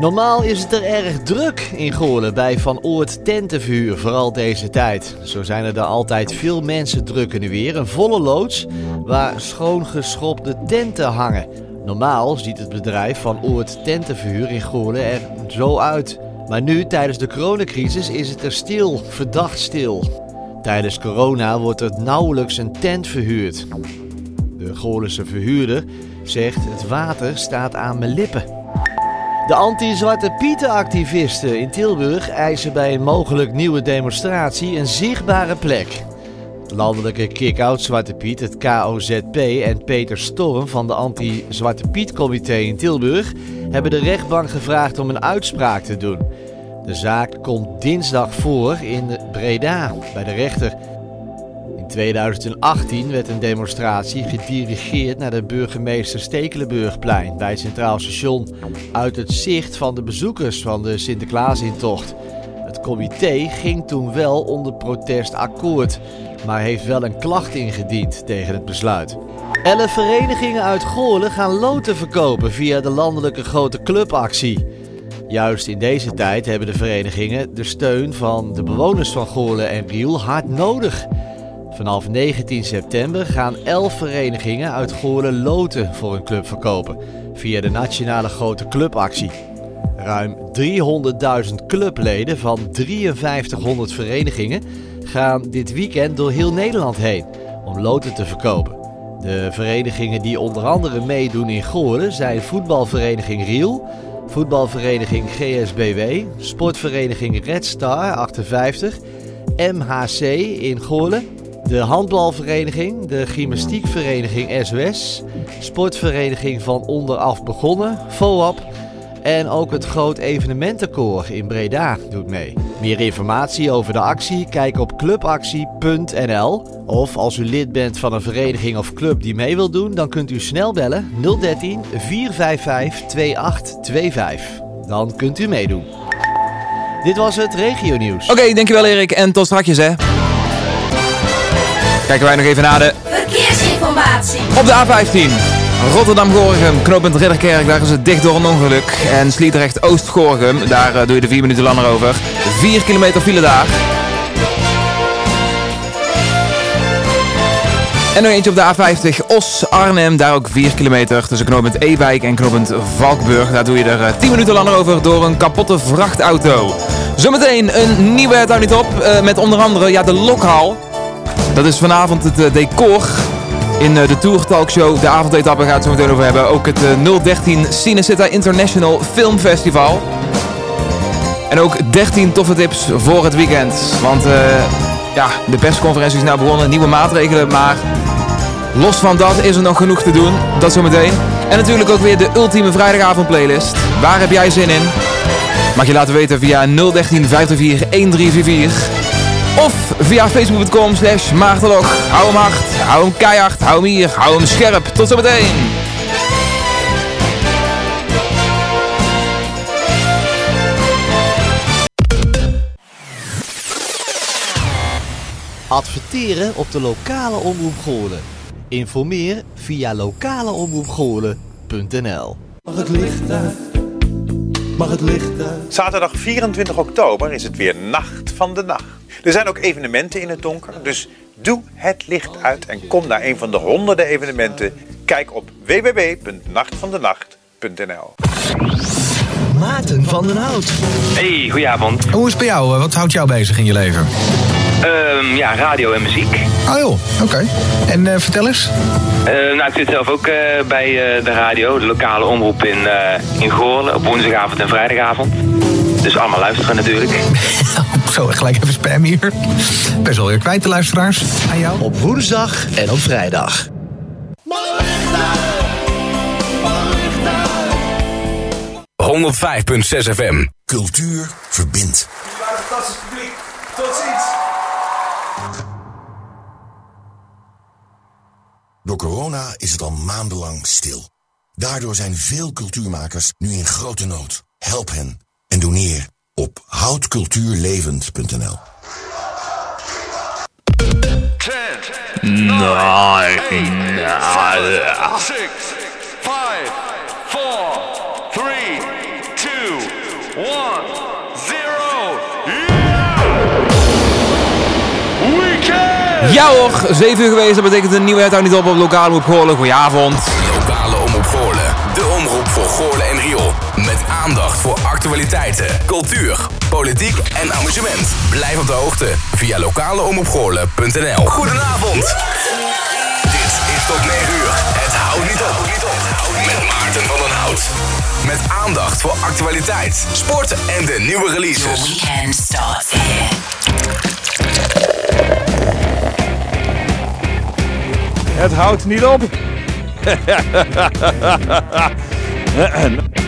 Normaal is het er erg druk in Goorlen bij Van Oort Tentenvuur, vooral deze tijd. Zo zijn er dan altijd veel mensen druk in de weer. Een volle loods waar schoongeschopte tenten hangen. Normaal ziet het bedrijf Van Oort Tentenvuur in Goorlen er zo uit. Maar nu, tijdens de coronacrisis, is het er stil, verdacht stil. Tijdens corona wordt er nauwelijks een tent verhuurd. De Goorlense verhuurder zegt het water staat aan mijn lippen. De anti-Zwarte Pieten-activisten in Tilburg eisen bij een mogelijk nieuwe demonstratie een zichtbare plek. Landelijke Kick-Out Zwarte Piet, het KOZP en Peter Storm van de Anti-Zwarte Piet-comité in Tilburg hebben de rechtbank gevraagd om een uitspraak te doen. De zaak komt dinsdag voor in Breda bij de rechter. In 2018 werd een demonstratie gedirigeerd naar de burgemeester Stekelenburgplein bij het Centraal Station uit het zicht van de bezoekers van de Sinterklaasintocht. Het comité ging toen wel onder protest akkoord, maar heeft wel een klacht ingediend tegen het besluit. Elf verenigingen uit Goorlen gaan loten verkopen via de landelijke grote clubactie. Juist in deze tijd hebben de verenigingen de steun van de bewoners van Goorlen en Riel hard nodig. Vanaf 19 september gaan 11 verenigingen uit Goorlen loten voor een club verkopen via de nationale grote clubactie. Ruim 300.000 clubleden van 5300 verenigingen gaan dit weekend door heel Nederland heen om loten te verkopen. De verenigingen die onder andere meedoen in Goorlen zijn voetbalvereniging Riel, voetbalvereniging GSBW, sportvereniging Red Star 58, MHC in Goorlen, de handbalvereniging, de gymnastiekvereniging SOS, sportvereniging van onderaf begonnen, FOAP en ook het groot evenementenkoor in Breda doet mee. Meer informatie over de actie kijk op clubactie.nl of als u lid bent van een vereniging of club die mee wil doen, dan kunt u snel bellen 013 455 2825. Dan kunt u meedoen. Dit was het regio nieuws. Oké, dankjewel Erik en tot straks hè. Kijken wij nog even naar de Verkeersinformatie. op de A15. Rotterdam-Gorgum, knooppunt Ridderkerk, daar is het dicht door een ongeluk. En Sliedrecht-Oost-Gorgum, daar eh, doe je de 4 minuten langer over. 4 kilometer file daar. En nog eentje op de A50, Os-Arnhem, daar ook 4 kilometer tussen knooppunt Ewijk en knooppunt Valkburg. Daar doe je er eh, 10 minuten langer over door een kapotte vrachtauto. Zometeen een nieuwe Houdt Niet Op, eh, met onder andere ja, de Lokhal. Dat is vanavond het eh, decor in eh, de Tour Talkshow. De avondetappe gaat het zo meteen over hebben. Ook het eh, 013 Cinecittà International Film Festival. En ook 13 toffe tips voor het weekend. Want eh, ja, de persconferentie is nou begonnen. Nieuwe maatregelen. Maar los van dat is er nog genoeg te doen. Dat zometeen. En natuurlijk ook weer de ultieme vrijdagavond playlist. Waar heb jij zin in? Mag je laten weten via 013 524 1344. Of via facebook.com slash maartelog. Hou hem hard, hou hem keihard, hou hem hier, hou hem scherp. Tot zometeen. Adverteren op de lokale omroep Goorlen. Informeer via lokaleomroepgoorlen.nl Mag het licht uit? Mag het licht uit? Zaterdag 24 oktober is het weer Nacht van de Nacht. Er zijn ook evenementen in het donker, dus doe het licht uit en kom naar een van de honderden evenementen. Kijk op www.nachtvandenacht.nl Maarten van den Hout. Hey, goedenavond. Hoe is het bij jou? Wat houdt jou bezig in je leven? Ehm, ja, radio en muziek. Oh joh, oké. En eh, vertel eens. Eh, nou, ik zit zelf ook eh, bij eh, de radio, de lokale omroep in, eh in Goorlen, op woensdagavond en vrijdagavond. Dus allemaal luisteren natuurlijk. Zo, gelijk even spam hier. Best wel weer kwijt de luisteraars. Aan jou. Op woensdag en op vrijdag. 105.6 FM. Cultuur verbindt. Fantastisch publiek. Tot ziens. Door corona is het al maandenlang stil. Daardoor zijn veel cultuurmakers nu in grote nood. Help hen en doneer op houtcultuurlevend.nl. 10, 9, 6, 5, 4, 3, 2, one, zero. Weekend! Ja hoor, 7 uur geweest, dat betekent een nieuwe uithoud niet op op lokale omroep Goorlen. Goedenavond. Lokale Omroep Goorlen. De omroep voor Goorlen en Riool. Met aandacht voor actualiteiten, cultuur, politiek en amusement. Blijf op de hoogte via lokaleomroepgoorlen.nl Goedenavond. Dit is tot 9 uur. Het houdt niet op. Met Maarten van den Hout. Met aandacht voor actualiteit, sport en de nieuwe releases. weekend starts here. Het houdt niet op.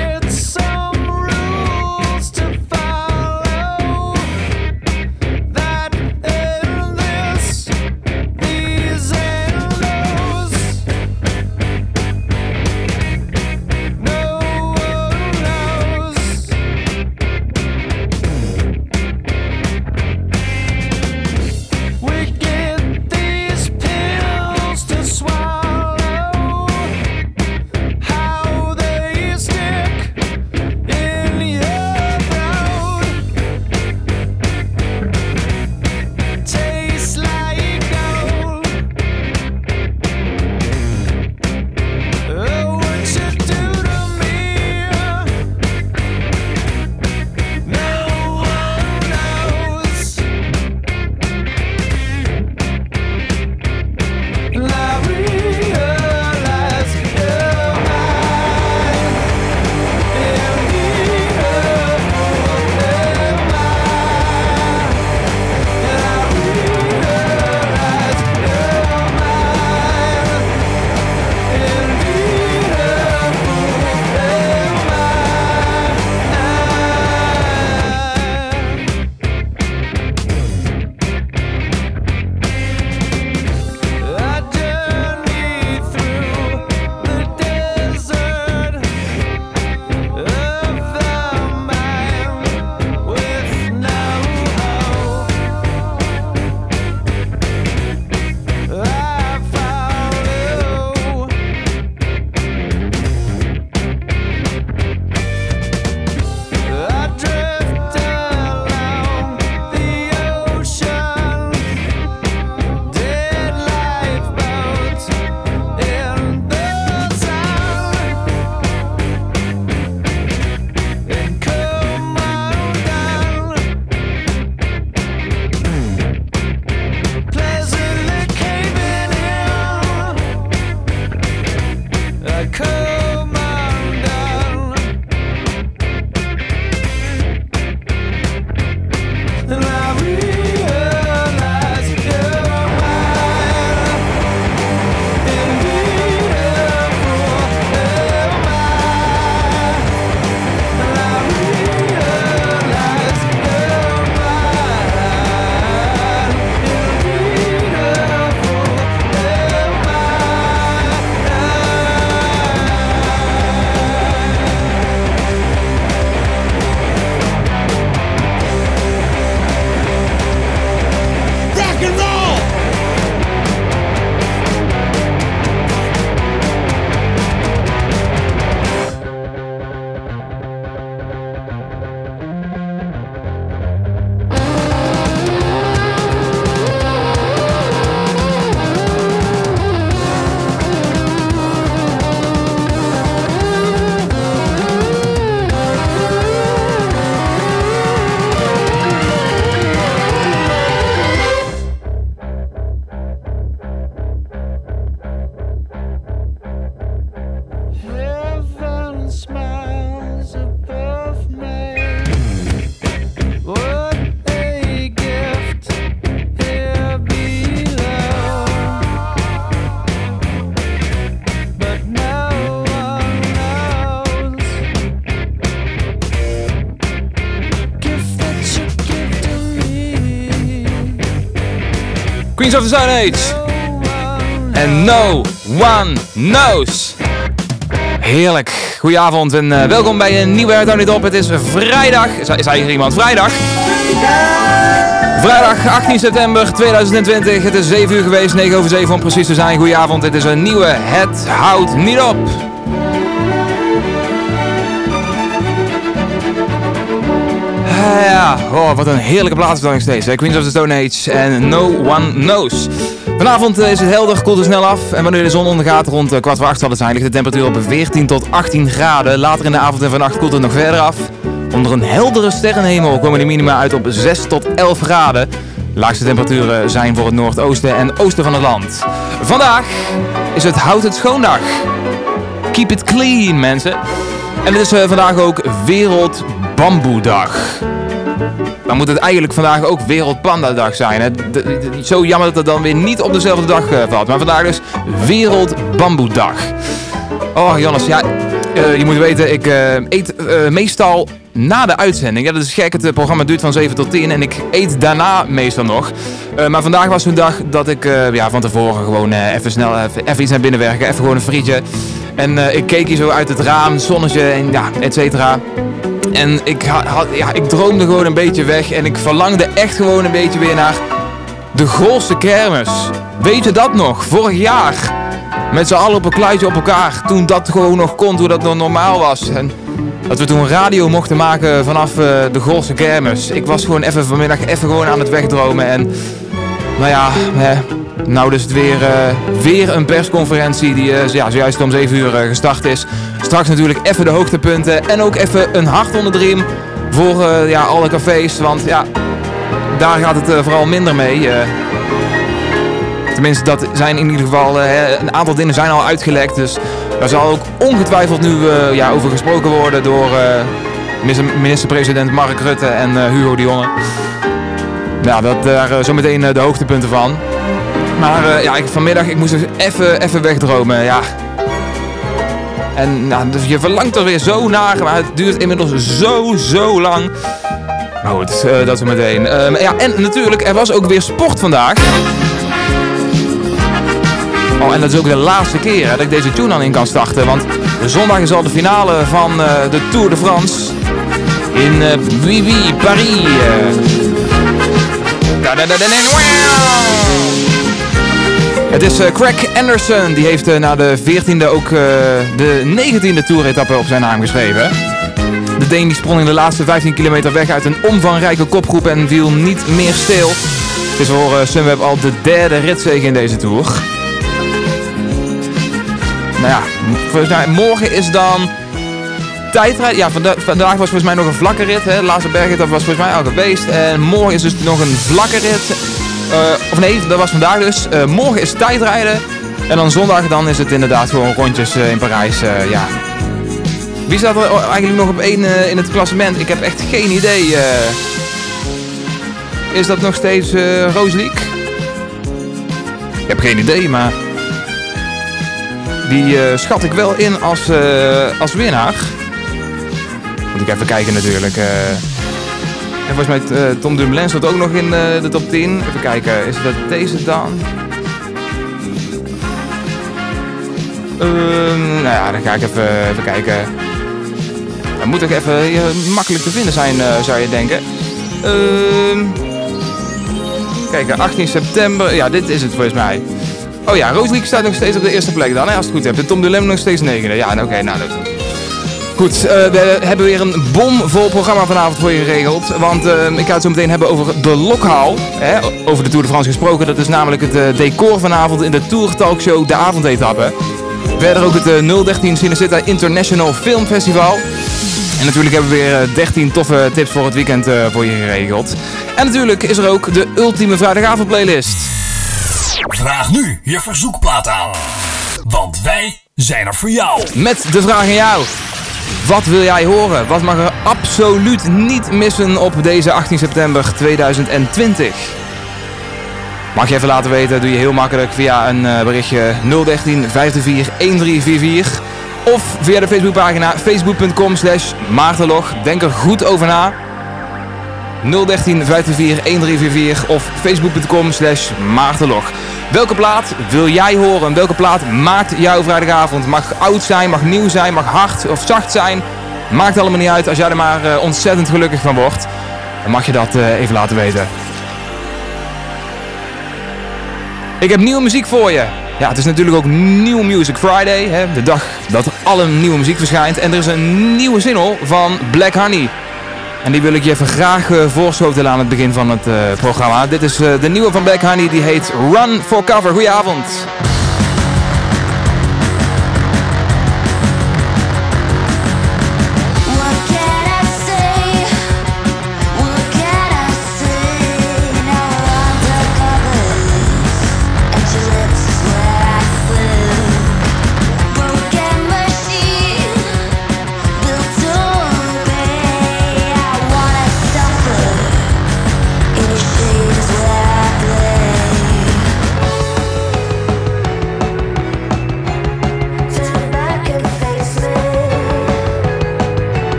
Queens of the Stone Age. En No One Knows. Heerlijk. Goedenavond en eh, welkom bij een nieuwe Uithoud Niet Op. Het is vrijdag. Is, is hier iemand? Vrijdag? Vrijdag 18 september 2020. Het is 7 uur geweest, 9 over 7 om precies te zijn. Goedenavond, dit is een nieuwe Het Houdt Niet Op. Ja, oh, wat een heerlijke plaatsvervanging steeds. hè. Queens of the Stone Age en No One Knows. Vanavond eh, is het helder, koelt het snel af. En wanneer de zon ondergaat, rond eh, kwart voor acht zal het zijn, ligt de temperatuur op 14 tot 18 graden. Later in de avond en vannacht koelt het nog verder af. Onder een heldere sterrenhemel komen de minima uit op 6 tot 11 graden. De laagste temperaturen zijn voor het noordoosten en oosten van het land. Vandaag is het Houd het Schoondag. Keep it clean, mensen. En het is eh, vandaag ook Wereld Bamboedag. Dan moet het eigenlijk vandaag ook Wereldpandadag zijn. Hè? D- Zo jammer dat het dan weer niet op dezelfde dag eh, valt. Maar vandaag dus Wereld Bamboedag. Oh, Jonas, ja, eh, je moet weten, ik eh, eet meestal na de uitzending. Ja, dat is gek, het programma duurt van 7 tot 10 en ik eet daarna meestal nog. Maar vandaag was zo'n dag dat ik ja, van tevoren gewoon even snel even, even iets naar binnen werken. Even gewoon een frietje. En ik keek hier zo uit het raam, zonnetje en ja, et cetera. En ik, ha- had, ja, ik droomde gewoon een beetje weg en ik verlangde echt gewoon een beetje weer naar de Goolse kermis. Weet je dat nog? Vorig jaar. Met z'n allen op een kluitje op elkaar. Toen dat gewoon nog kon, toen dat nog normaal was. En dat we toen radio mochten maken vanaf eh, de Goolse kermis. Ik was gewoon even vanmiddag even gewoon aan het wegdromen. En nou ja, eh, nou is het weer, eh, weer een persconferentie die eh, ja, zojuist om 7 uur eh, gestart is. Straks natuurlijk even de hoogtepunten en ook even een hart onder de riem voor ja, alle cafés. Want ja, daar gaat het vooral minder mee. tenminste, dat zijn in ieder geval, een aantal dingen zijn al uitgelekt. Dus daar zal ook ongetwijfeld nu ja, over gesproken worden door minister- minister-president Mark Rutte en Hugo Jonge. Ja, dat, daar zometeen de hoogtepunten van. Maar eh, ja, ik, vanmiddag ik moest dus even, even wegdromen. Ja. En nou, dus je verlangt er weer zo naar, maar het duurt inmiddels zo, zo lang. Maar goed, eh, dat zometeen. Ehm ja, en natuurlijk, er was ook weer sport vandaag. Oh, en dat is ook de laatste keer dat ik deze tune dan in kan starten. Want zondag is al de finale van eh, de Tour de France. In Oui, Paris. Het is eh, Craig Anderson, die heeft eh, na de 14e ook eh, de 19e Tour-etappe op zijn naam geschreven. De Deen die sprong in de laatste 15 kilometer weg uit een omvangrijke kopgroep en viel niet meer stil. Het is voor Sunweb al de derde ritzege in deze Tour. Nou ja, morgen is dan tijdrijd. Ja, vanda- vandaag was volgens mij nog een vlakke rit. Hè. De laatste bergetappe was volgens mij al geweest. En morgen is dus nog een vlakke rit. Eh, of nee, dat was vandaag dus. Eh, morgen is tijdrijden. En dan zondag dan is het inderdaad gewoon rondjes eh, in Parijs. ja. Wie staat er eigenlijk nog op één in het klassement? Ik heb echt geen idee. is dat nog steeds Roosliek? Ik heb geen idee, maar... Die schat ik wel in als, als winnaar. Moet ik even kijken natuurlijk. En volgens mij eh, Tom Dumoulin staat ook nog in eh, de top 10. Even kijken, is dat deze dan? Ehm, nou ja, dan ga ik even, even kijken. Dat moet toch even hier makkelijk te vinden zijn, eh, zou je denken. Ehm kijk, 18 september. Ja, dit is het volgens mij. Oh ja, Roosliek staat nog steeds op de eerste plek dan, hè, als het goed heb. En Tom Dumoulin nog steeds negende. Ja, oké, nou dat goed. Eh, we hebben weer een bomvol programma vanavond voor je geregeld. Want eh, ik ga het zo meteen hebben over de Lokhal. Hè, over de Tour de France gesproken. Dat is namelijk het eh, decor vanavond in de Tour Talkshow De Avondetappe. Verder ook het eh, 013 Cinecittà International Film Festival. En natuurlijk hebben we weer eh, 13 toffe tips voor het weekend voor je geregeld. En natuurlijk is er ook de ultieme vrijdagavond playlist. Vraag nu je verzoekplaat aan. Want wij zijn er voor jou. Met de vraag aan jou. Wat wil jij horen? Wat mag er absoluut niet missen op deze 18 september 2020? Mag je even laten weten, doe je heel makkelijk via een eh, berichtje 013 524 1344. Of via de Facebookpagina facebook.com slash maartenlog. Denk er goed over na. 013 524 1344 of facebook.com slash maartenlog. Welke plaat wil jij horen? Welke plaat maakt jouw vrijdagavond? Mag oud zijn, mag nieuw zijn, mag hard of zacht zijn. Maakt allemaal niet uit als jij er maar eh, ontzettend gelukkig van wordt. Dan mag je dat eh, even laten weten. Ik heb nieuwe muziek voor je. Ja, het is natuurlijk ook New Music Friday, hè, de dag dat alle nieuwe muziek verschijnt. En er is een nieuwe single van Black Honey. En die wil ik je even graag uh, voorschotelen aan het begin van het uh, programma. Dit is uh, de nieuwe van Black Honey, die heet Run for Cover. Goedenavond.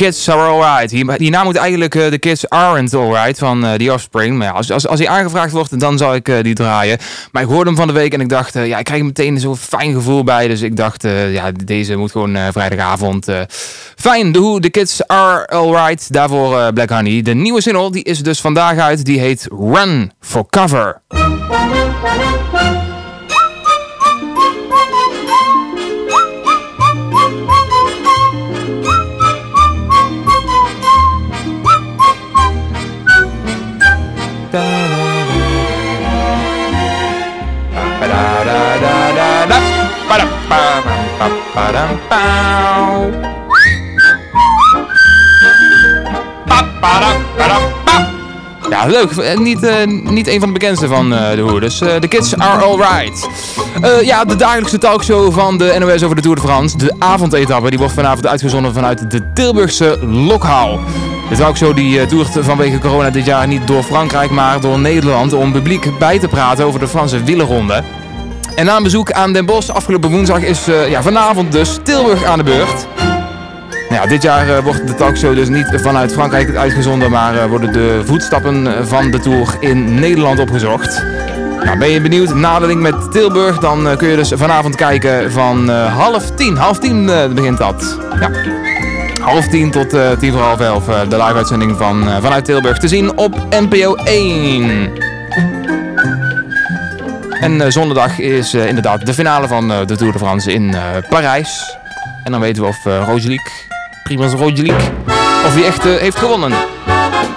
Kids Are Alright. Die, die naam moet eigenlijk uh, The Kids Aren't Alright van The Offspring. Maar ja, als, als, als hij aangevraagd wordt, dan zal ik uh, die draaien. Maar ik hoorde hem van de week en ik dacht, ja, ik krijg meteen zo'n fijn gevoel bij. Dus ik dacht, ja, deze moet gewoon vrijdagavond. Fijn, The The Kids Are Alright. Daarvoor Black Honey. De nieuwe single, die is dus vandaag uit. Die heet Run for Cover. Leuk. Niet, uh, niet een van de bekendste van uh, de Hoer. Dus The Kids Are Alright. ja, de dagelijkse talkshow van de NOS over de Tour de France. De avondetappe die wordt vanavond uitgezonden vanuit de Tilburgse Lokhal. De talkshow die toert vanwege corona dit jaar niet door Frankrijk, maar door Nederland om publiek bij te praten over de Franse wielerronde. En na een bezoek aan Den Bosch afgelopen woensdag is ja, vanavond dus Tilburg aan de beurt. Nou dit jaar uh, wordt de talkshow dus niet vanuit Frankrijk uitgezonden, maar uh, worden de voetstappen van de Tour in Nederland opgezocht. Nou, ben je benieuwd naar de met Tilburg, dan kun je dus vanavond kijken van half tien. Half tien begint dat. Ja. Half tien tot tien voor half elf de live uitzending van, vanuit Tilburg te zien op NPO 1. En zondag is inderdaad de finale van de Tour de France in Parijs. En dan weten we of uh, Roglic Primoz Roglic. Of hij echt uh, heeft gewonnen.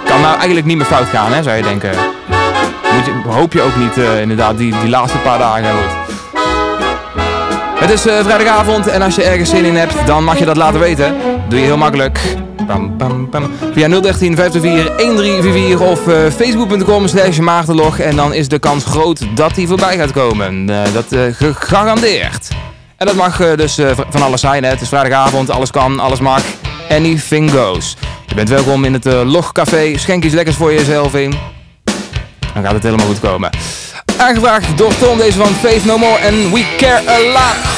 Kan nou eigenlijk niet meer fout gaan, hè, zou je denken. Hoop je ook niet, uh, inderdaad, die, die laatste paar dagen. Goed. Het is uh, vrijdagavond en als je ergens zin in hebt, dan mag je dat laten weten. Doe je heel makkelijk. Via 013 524 1344 of facebook.com slash maartenlog. En dan is de kans groot dat hij voorbij gaat komen. Dat gegarandeerd. En dat mag dus van alles zijn. Hè. Het is vrijdagavond, alles kan, alles mag. Anything Goes. Je bent welkom in het uh, Logcafé. Schenk iets lekkers voor jezelf in. Dan gaat het helemaal goed komen. Aangevraagd door Tom deze van Faith No More en We Care A Lot.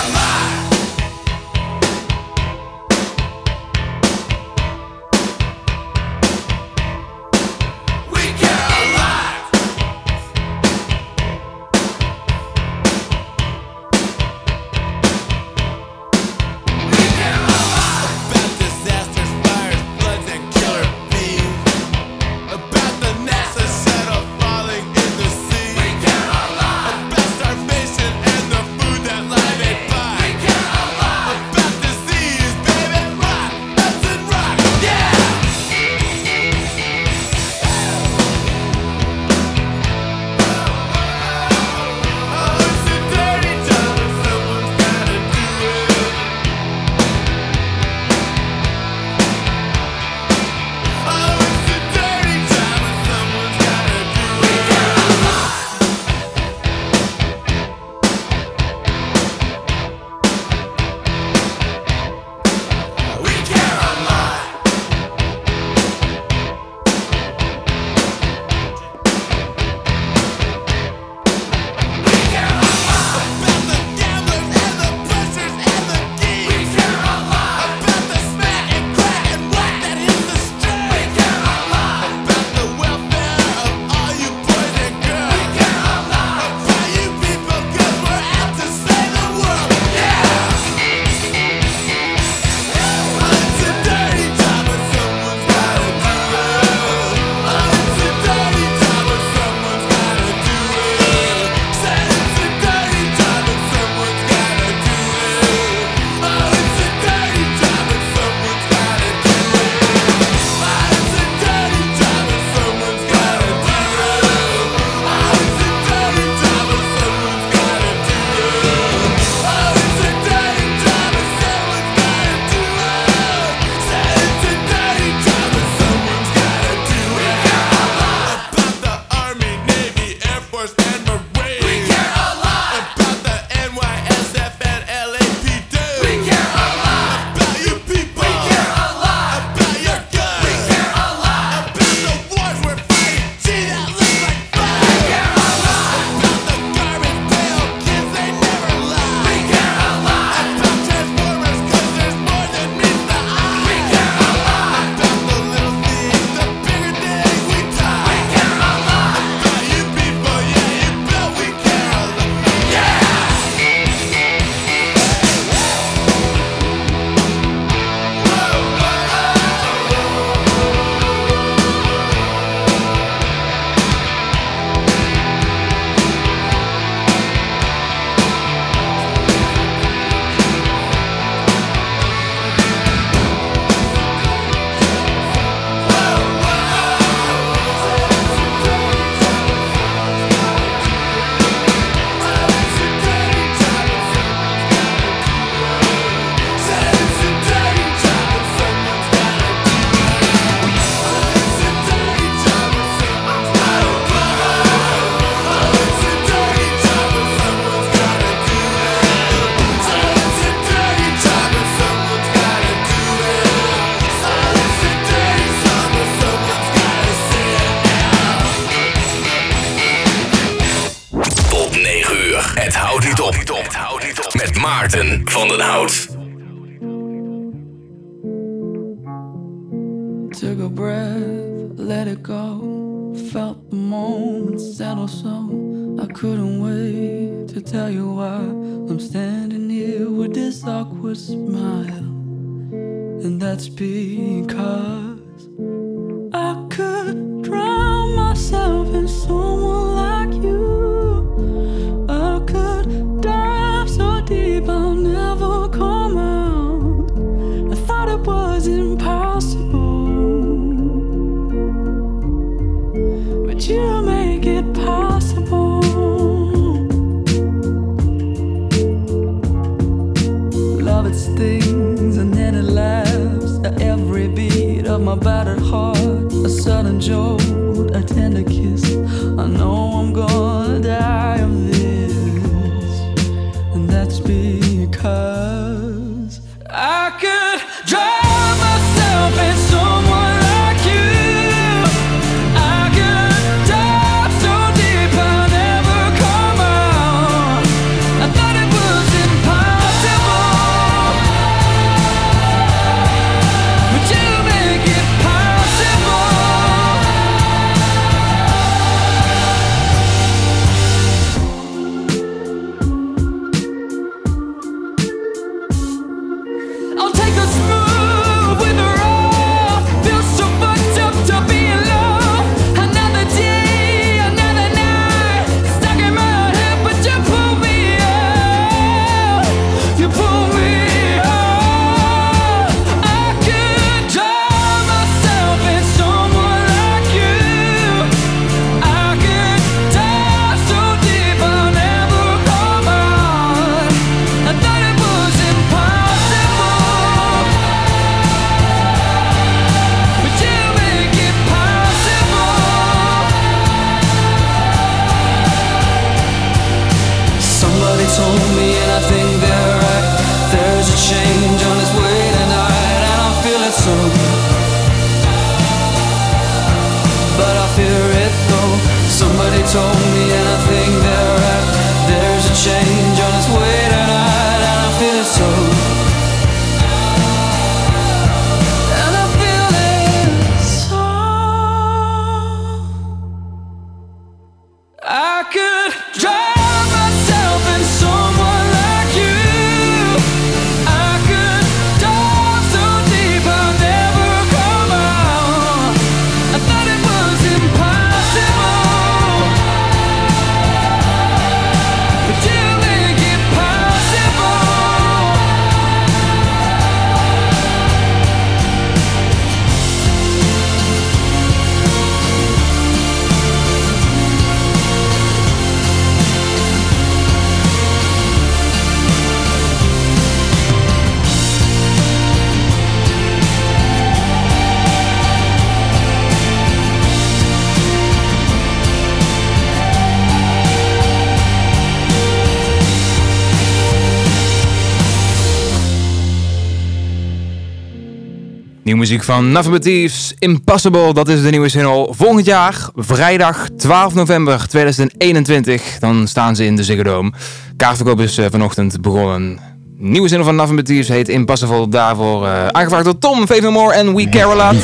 Muziek van Navigatives, Impossible, dat is de nieuwe single. Volgend jaar, vrijdag 12 november 2021, dan staan ze in de Ziggo Dome. Kaartverkoop is eh, vanochtend begonnen. Nieuwe single van Navigatives heet Impossible, daarvoor eh, aangevraagd door Tom, Favor More en We Care A Lot.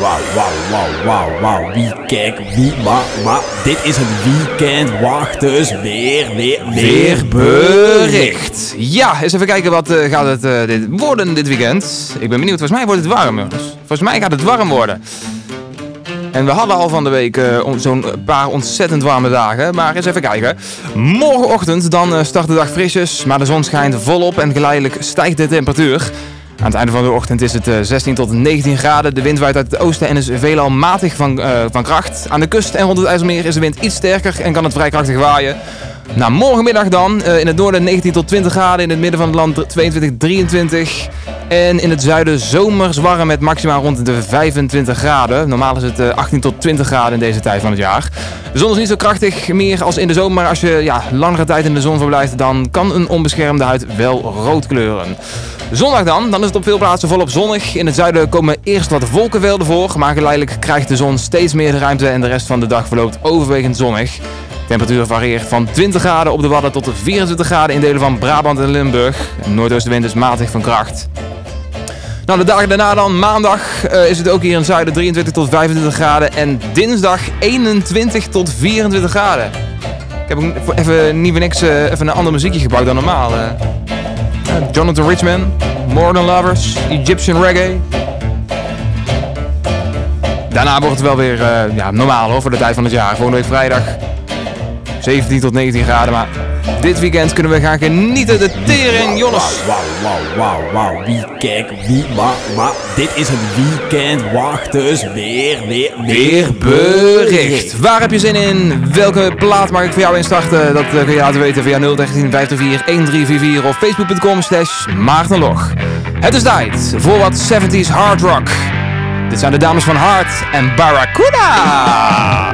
Wauw, wauw, wauw, wauw, wauw. Wie, kijk, wie, maar, maar. Dit is het weekend. Wacht dus weer, weer, weer Weerbericht. Ja, eens even kijken wat eh, gaat het eh, dit worden dit weekend. Ik ben benieuwd, volgens mij wordt het warm jongens. Volgens mij gaat het warm worden. En we hadden al van de week eh, on- zo'n paar ontzettend warme dagen. Maar eens even kijken. Morgenochtend dan eh, start de dag frisjes. Maar de zon schijnt volop en geleidelijk stijgt de temperatuur. Aan het einde van de ochtend is het eh, 16 tot 19 graden. De wind waait uit het oosten en is veelal matig van, eh, van kracht. Aan de kust en rond het IJsselmeer is de wind iets sterker en kan het vrij krachtig waaien. Na morgenmiddag dan, eh, in het noorden 19 tot 20 graden, in het midden van het land 22, 23. En in het zuiden zomers warm met maxima rond de 25 graden. Normaal is het eh, 18 tot 20 graden in deze tijd van het jaar. De zon is niet zo krachtig meer als in de zomer, maar als je ja, langere tijd in de zon verblijft, dan kan een onbeschermde huid wel rood kleuren. Zondag dan, dan is het op veel plaatsen volop zonnig. In het zuiden komen eerst wat wolkenvelden voor, maar geleidelijk krijgt de zon steeds meer ruimte en de rest van de dag verloopt overwegend zonnig. Temperatuur varieert van 20 graden op de Wadden tot 24 graden in delen van Brabant en Limburg. De noordoostenwind is matig van kracht. Nou, de dagen daarna dan, maandag eh, is het ook hier in het zuiden 23 tot 25 graden. En dinsdag 21 tot 24 graden. Ik heb even niet niks eh, even een ander muziekje gebruikt dan normaal. eh. Jonathan Richman, More Than Lovers, Egyptian Reggae. Daarna wordt het wel weer ja, normaal hoor, voor de tijd van het jaar. Volgende week vrijdag 17 tot 19 graden. Maar dit weekend kunnen we gaan genieten. De tering, Jonas. Wauw, wauw, wauw, wauw. Wie, kijk, wie, maar, maar. Dit is het weekend. Wacht dus weer, weer, weer Weerbericht. Waar heb je zin in? Welke plaat mag ik voor jou instarten? Dat eh, kun je laten weten via 013 524 1344 of facebook.com slash maartenlog. Het is tijd voor wat 70s hard rock. Dit zijn de dames van Hart en Barracuda.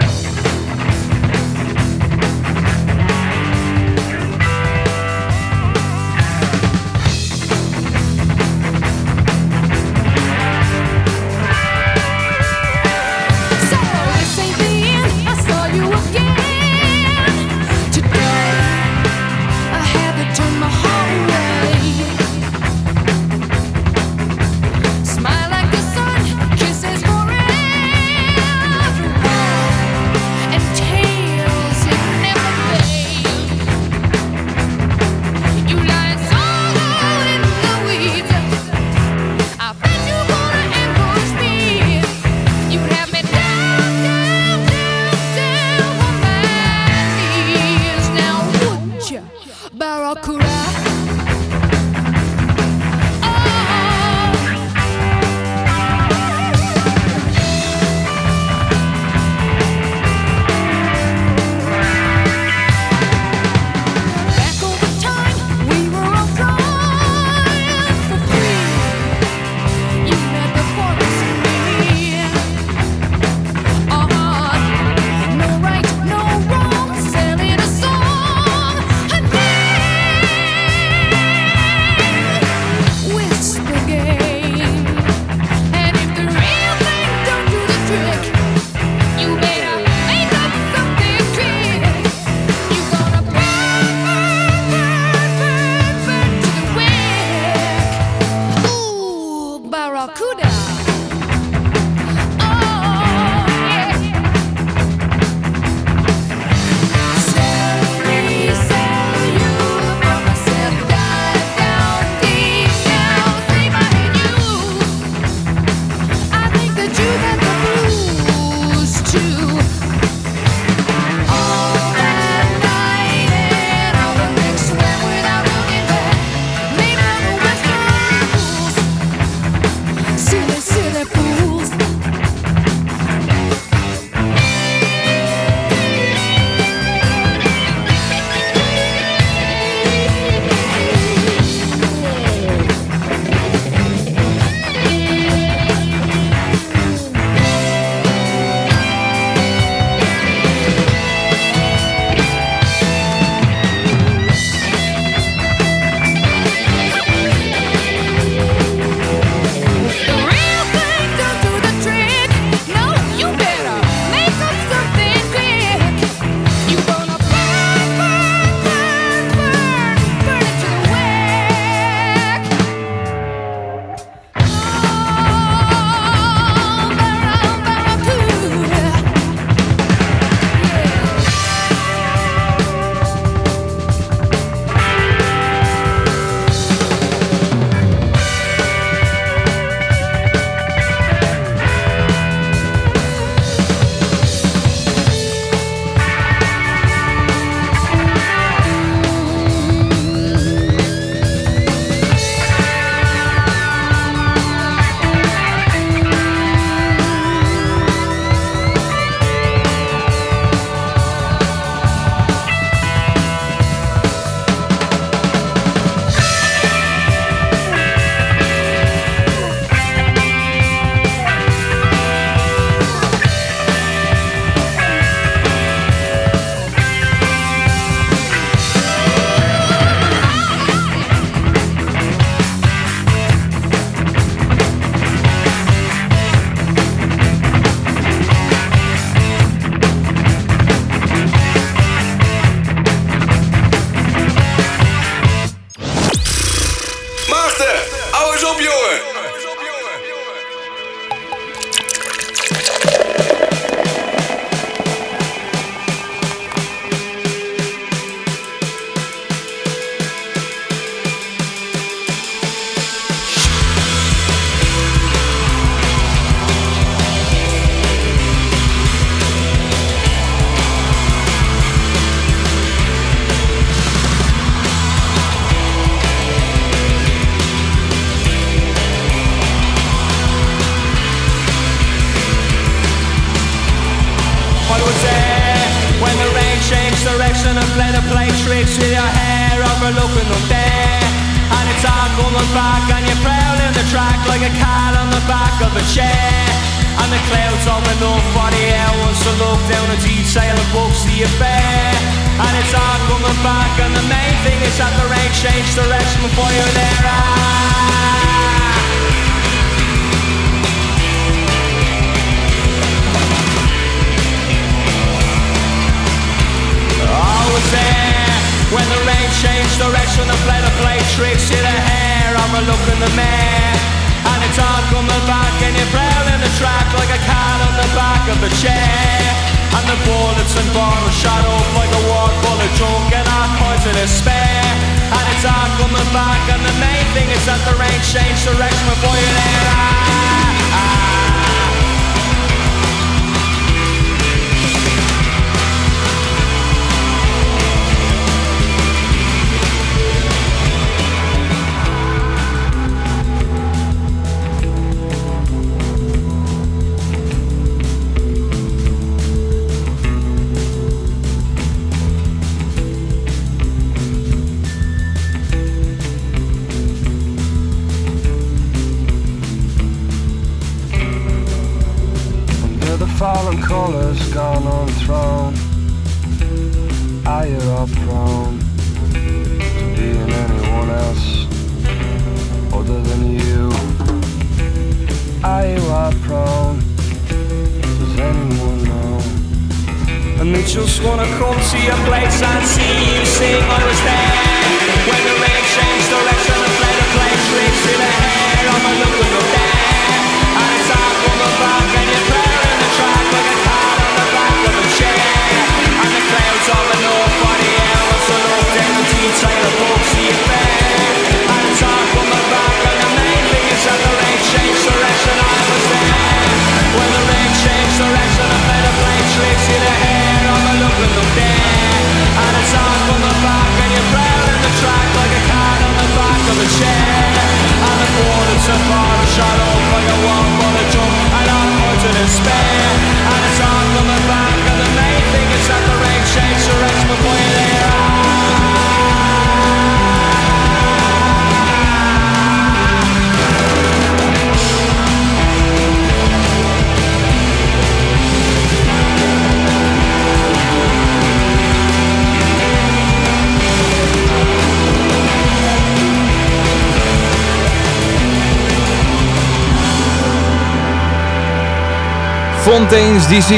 DC.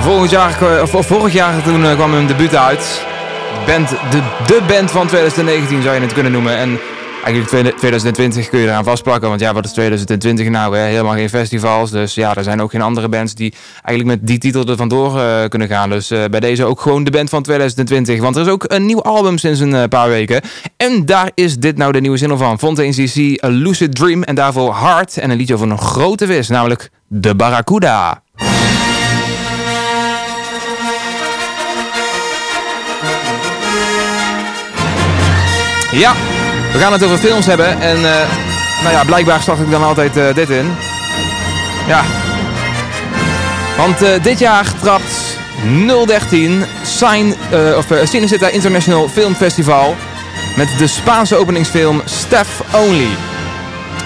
Volgend jaar, eh, of, vorig jaar toen eh, kwam hun debuut uit. Band, de, de band van 2019 zou je het kunnen noemen. En eigenlijk tweede- 2020 kun je eraan vastplakken. Want ja, wat is 2020 nou? Hè? Helemaal geen festivals. Dus ja, er zijn ook geen andere bands die eigenlijk met die titel er vandoor eh, kunnen gaan. Dus bij deze ook gewoon de band van 2020. Want er is ook een nieuw album sinds een paar weken. En daar is dit nou de nieuwe single van. Fontaine's DC, A Lucid Dream. En daarvoor Hard. En een liedje over een grote vis, namelijk de Barracuda. Ja, we gaan het over films hebben. En eh, nou ja, blijkbaar start ik dan altijd eh, dit in. Ja. Want eh, dit jaar trapt 013 Sign, of, Cinecittà International Film Festival met de Spaanse openingsfilm Steph Only.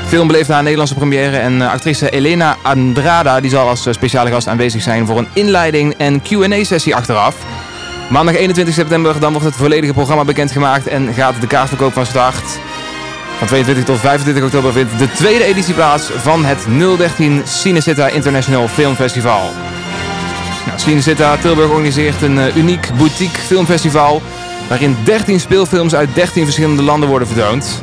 Film beleeft haar Nederlandse première en actrice Elena Andrada die zal als speciale gast aanwezig zijn voor een inleiding en Q&A sessie achteraf. Maandag 21 september dan wordt het volledige programma bekendgemaakt en gaat de kaartverkoop van start. Van 22 tot 25 oktober vindt de tweede editie plaats van het 013 Cinecittà International Film Festival. Nou, Cinecittà Tilburg organiseert een eh, uniek boutique filmfestival waarin 13 speelfilms uit 13 verschillende landen worden vertoond.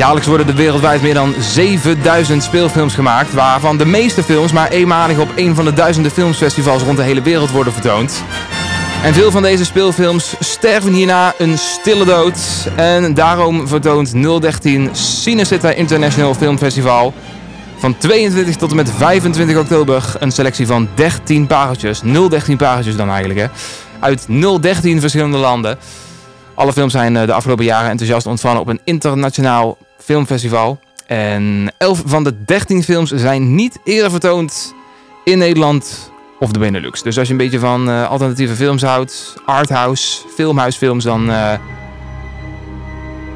Jaarlijks worden er wereldwijd meer dan 7000 speelfilms gemaakt, waarvan de meeste films maar eenmalig op een van de duizenden filmfestivals rond de hele wereld worden vertoond. En veel van deze speelfilms sterven hierna een stille dood. En daarom vertoont 013 Cinecittà International Film Festival van 22 tot en met 25 oktober een selectie van 13 pareltjes. 013 pareltjes dan eigenlijk hè. Uit 013 verschillende landen. Alle films zijn eh, de afgelopen jaren enthousiast ontvangen op een internationaal filmfestival. En 11 van de 13 films zijn niet eerder vertoond in Nederland of de Benelux. Dus als je een beetje van eh, alternatieve films houdt, arthouse, filmhuisfilms, dan eh,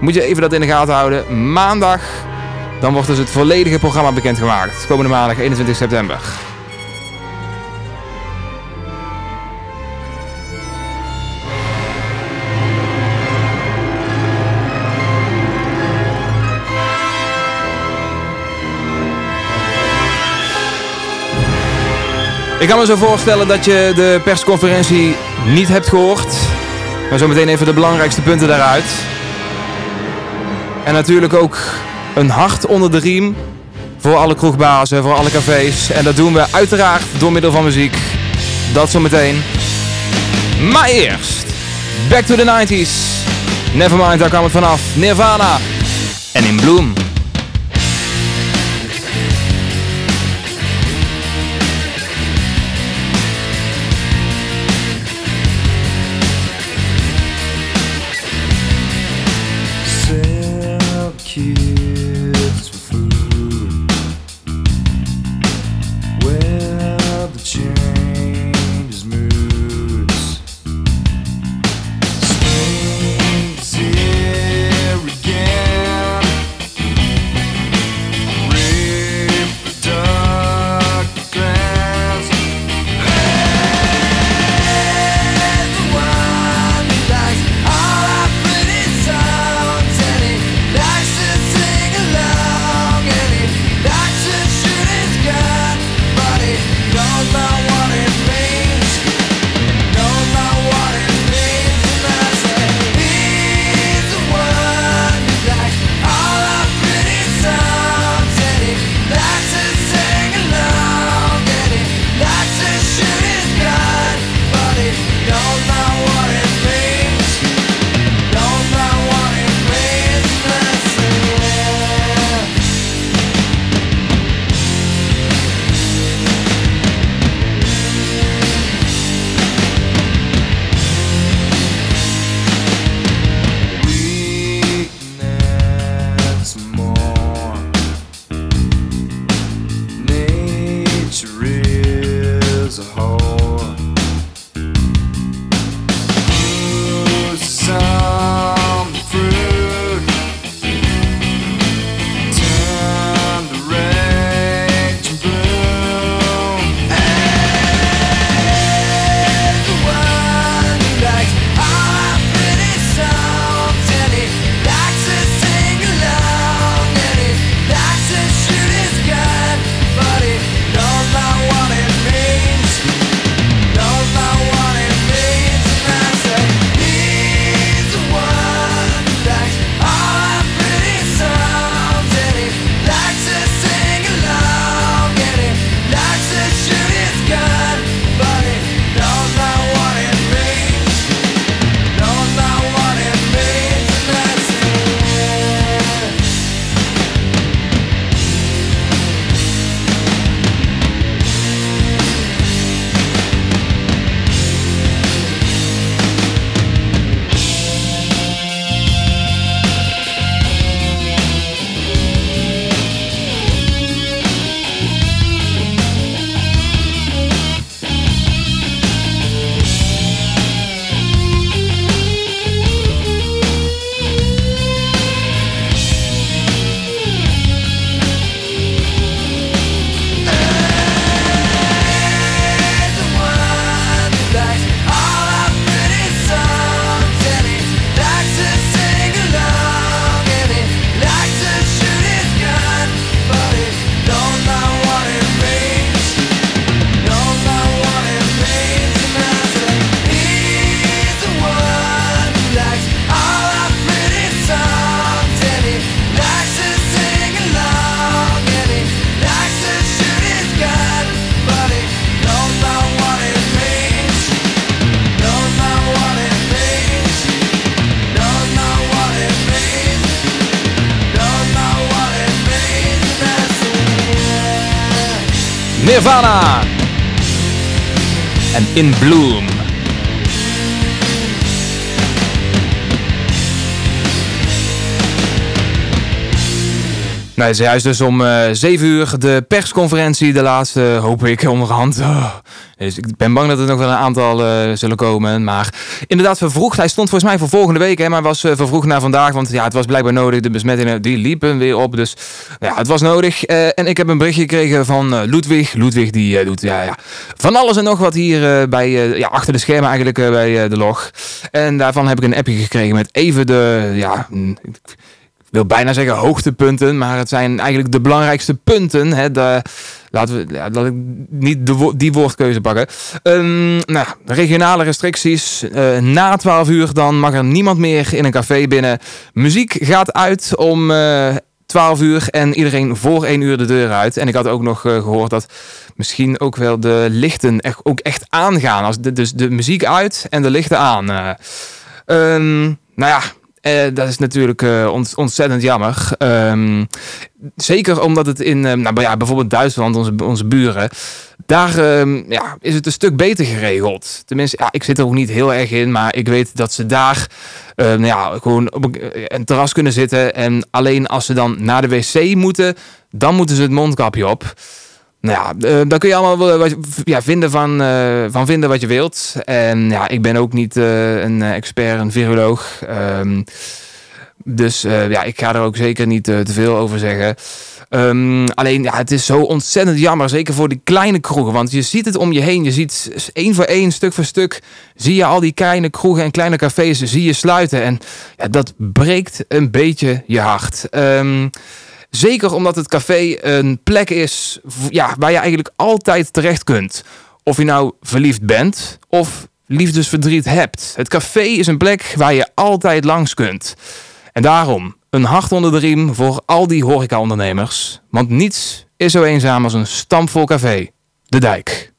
moet je even dat in de gaten houden. Maandag, dan wordt dus het volledige programma bekendgemaakt. Komende maandag 21 september. Ik kan me zo voorstellen dat je de persconferentie niet hebt gehoord. Maar zometeen even de belangrijkste punten daaruit. En natuurlijk ook een hart onder de riem voor alle kroegbazen, voor alle cafés. En dat doen we uiteraard door middel van muziek. Dat zometeen. Maar eerst, back to the 90s. Nevermind, daar kwam het vanaf. Nirvana en in Bloom. Nirvana. En In Bloom. Nee, zojuist dus om eh 7 uur de persconferentie, de laatste hoop ik onderhand. Oh. Dus ik ben bang dat er nog wel een aantal eh, zullen komen. Maar inderdaad vervroegd. Hij stond volgens mij voor volgende week, hè, maar was eh, vervroegd naar vandaag. Want ja, het was blijkbaar nodig. De besmettingen die liepen weer op. Dus ja, het was nodig. En ik heb een berichtje gekregen van Ludwig. Ludwig die doet ja, ja, van alles en nog wat hier bij, ja, achter de schermen eigenlijk bij de log. En daarvan heb ik een appje gekregen met even de, ja, mm, wil bijna zeggen hoogtepunten, maar het zijn eigenlijk de belangrijkste punten. Hè, de, laten we ja, laat ik niet die woordkeuze pakken. Ehm, nou, regionale restricties. Eh, na 12 uur dan mag er niemand meer in een café binnen. Muziek gaat uit om eh 12 uur en iedereen voor 1 uur de deur uit. En ik had ook nog eh, gehoord dat misschien ook wel de lichten echt, ook echt aangaan. Als de, dus de muziek uit en de lichten aan. eh. Ehm, nou ja, eh, dat is natuurlijk eh, ont- ontzettend jammer. Ehm, zeker omdat het in eh, nou, ja, bijvoorbeeld Duitsland, onze, onze buren, daar ehm, ja, is het een stuk beter geregeld. Tenminste, ja, ik zit er ook niet heel erg in, maar ik weet dat ze daar eh, nou ja, gewoon op een, een terras kunnen zitten. En alleen als ze dan naar de wc moeten, dan moeten ze het mondkapje op. Nou ja, eh, daar kun je allemaal wel wat, ja, vinden van, eh, van vinden wat je wilt. En ja, ik ben ook niet eh, een eh, expert, een viroloog. Ehm, dus eh, ja, ik ga er ook zeker niet eh, te veel over zeggen. Ehm, alleen, ja, het is zo ontzettend jammer. Zeker voor die kleine kroegen. Want je ziet het om je heen. Je ziet één voor één, stuk voor stuk. Zie je al die kleine kroegen en kleine cafés. Zie je sluiten. En ja, dat breekt een beetje je hart. Ehm, zeker omdat het café een plek is ja, waar je eigenlijk altijd terecht kunt. Of je nou verliefd bent of liefdesverdriet hebt. Het café is een plek waar je altijd langs kunt. En daarom een hart onder de riem voor al die horecaondernemers. Want niets is zo eenzaam als een stampvol café. De Dijk.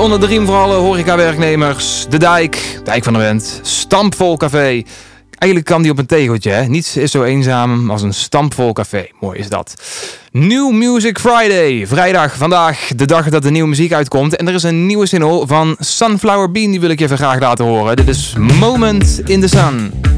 Onder de riem voor alle horecawerknemers. De Dijk, Dijk van de Wend, Stampvol Café. Eigenlijk kan die op een tegeltje, hè? Niets is zo eenzaam als een stampvol café. Mooi is dat. New Music Friday. Vrijdag, vandaag, de dag dat de nieuwe muziek uitkomt. En er is een nieuwe single van Sunflower Bean, die wil ik je even graag laten horen. Dit is Moment in the Sun.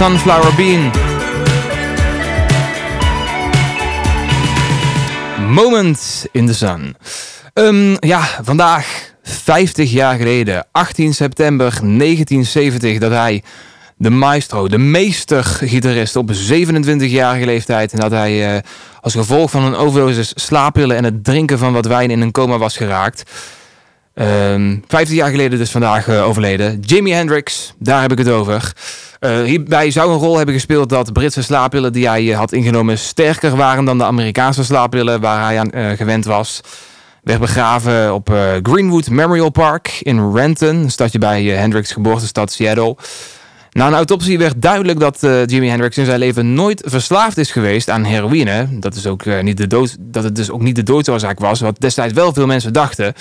Sunflower Bean. Moment in the Sun. Ehm, ja, vandaag 50 jaar geleden, 18 september 1970, dat hij de maestro, de meestergitarist op 27-jarige leeftijd, en dat hij eh, als gevolg van een overdosis slaappillen en het drinken van wat wijn in een coma was geraakt. Ehm 15 jaar geleden dus vandaag eh, overleden. Jimi Hendrix, daar heb ik het over. Eh, hierbij zou een rol hebben gespeeld dat Britse slaappillen die hij eh, had ingenomen sterker waren dan de Amerikaanse slaappillen waar hij aan gewend was. Werd begraven op Greenwood Memorial Park in Renton, een stadje bij Hendrix' geboortestad Seattle. Na een autopsie werd duidelijk dat Jimi Hendrix in zijn leven nooit verslaafd is geweest aan heroïne. Dat, is ook, niet de dood, dat het dus ook niet de doodsoorzaak was, wat destijds wel veel mensen dachten.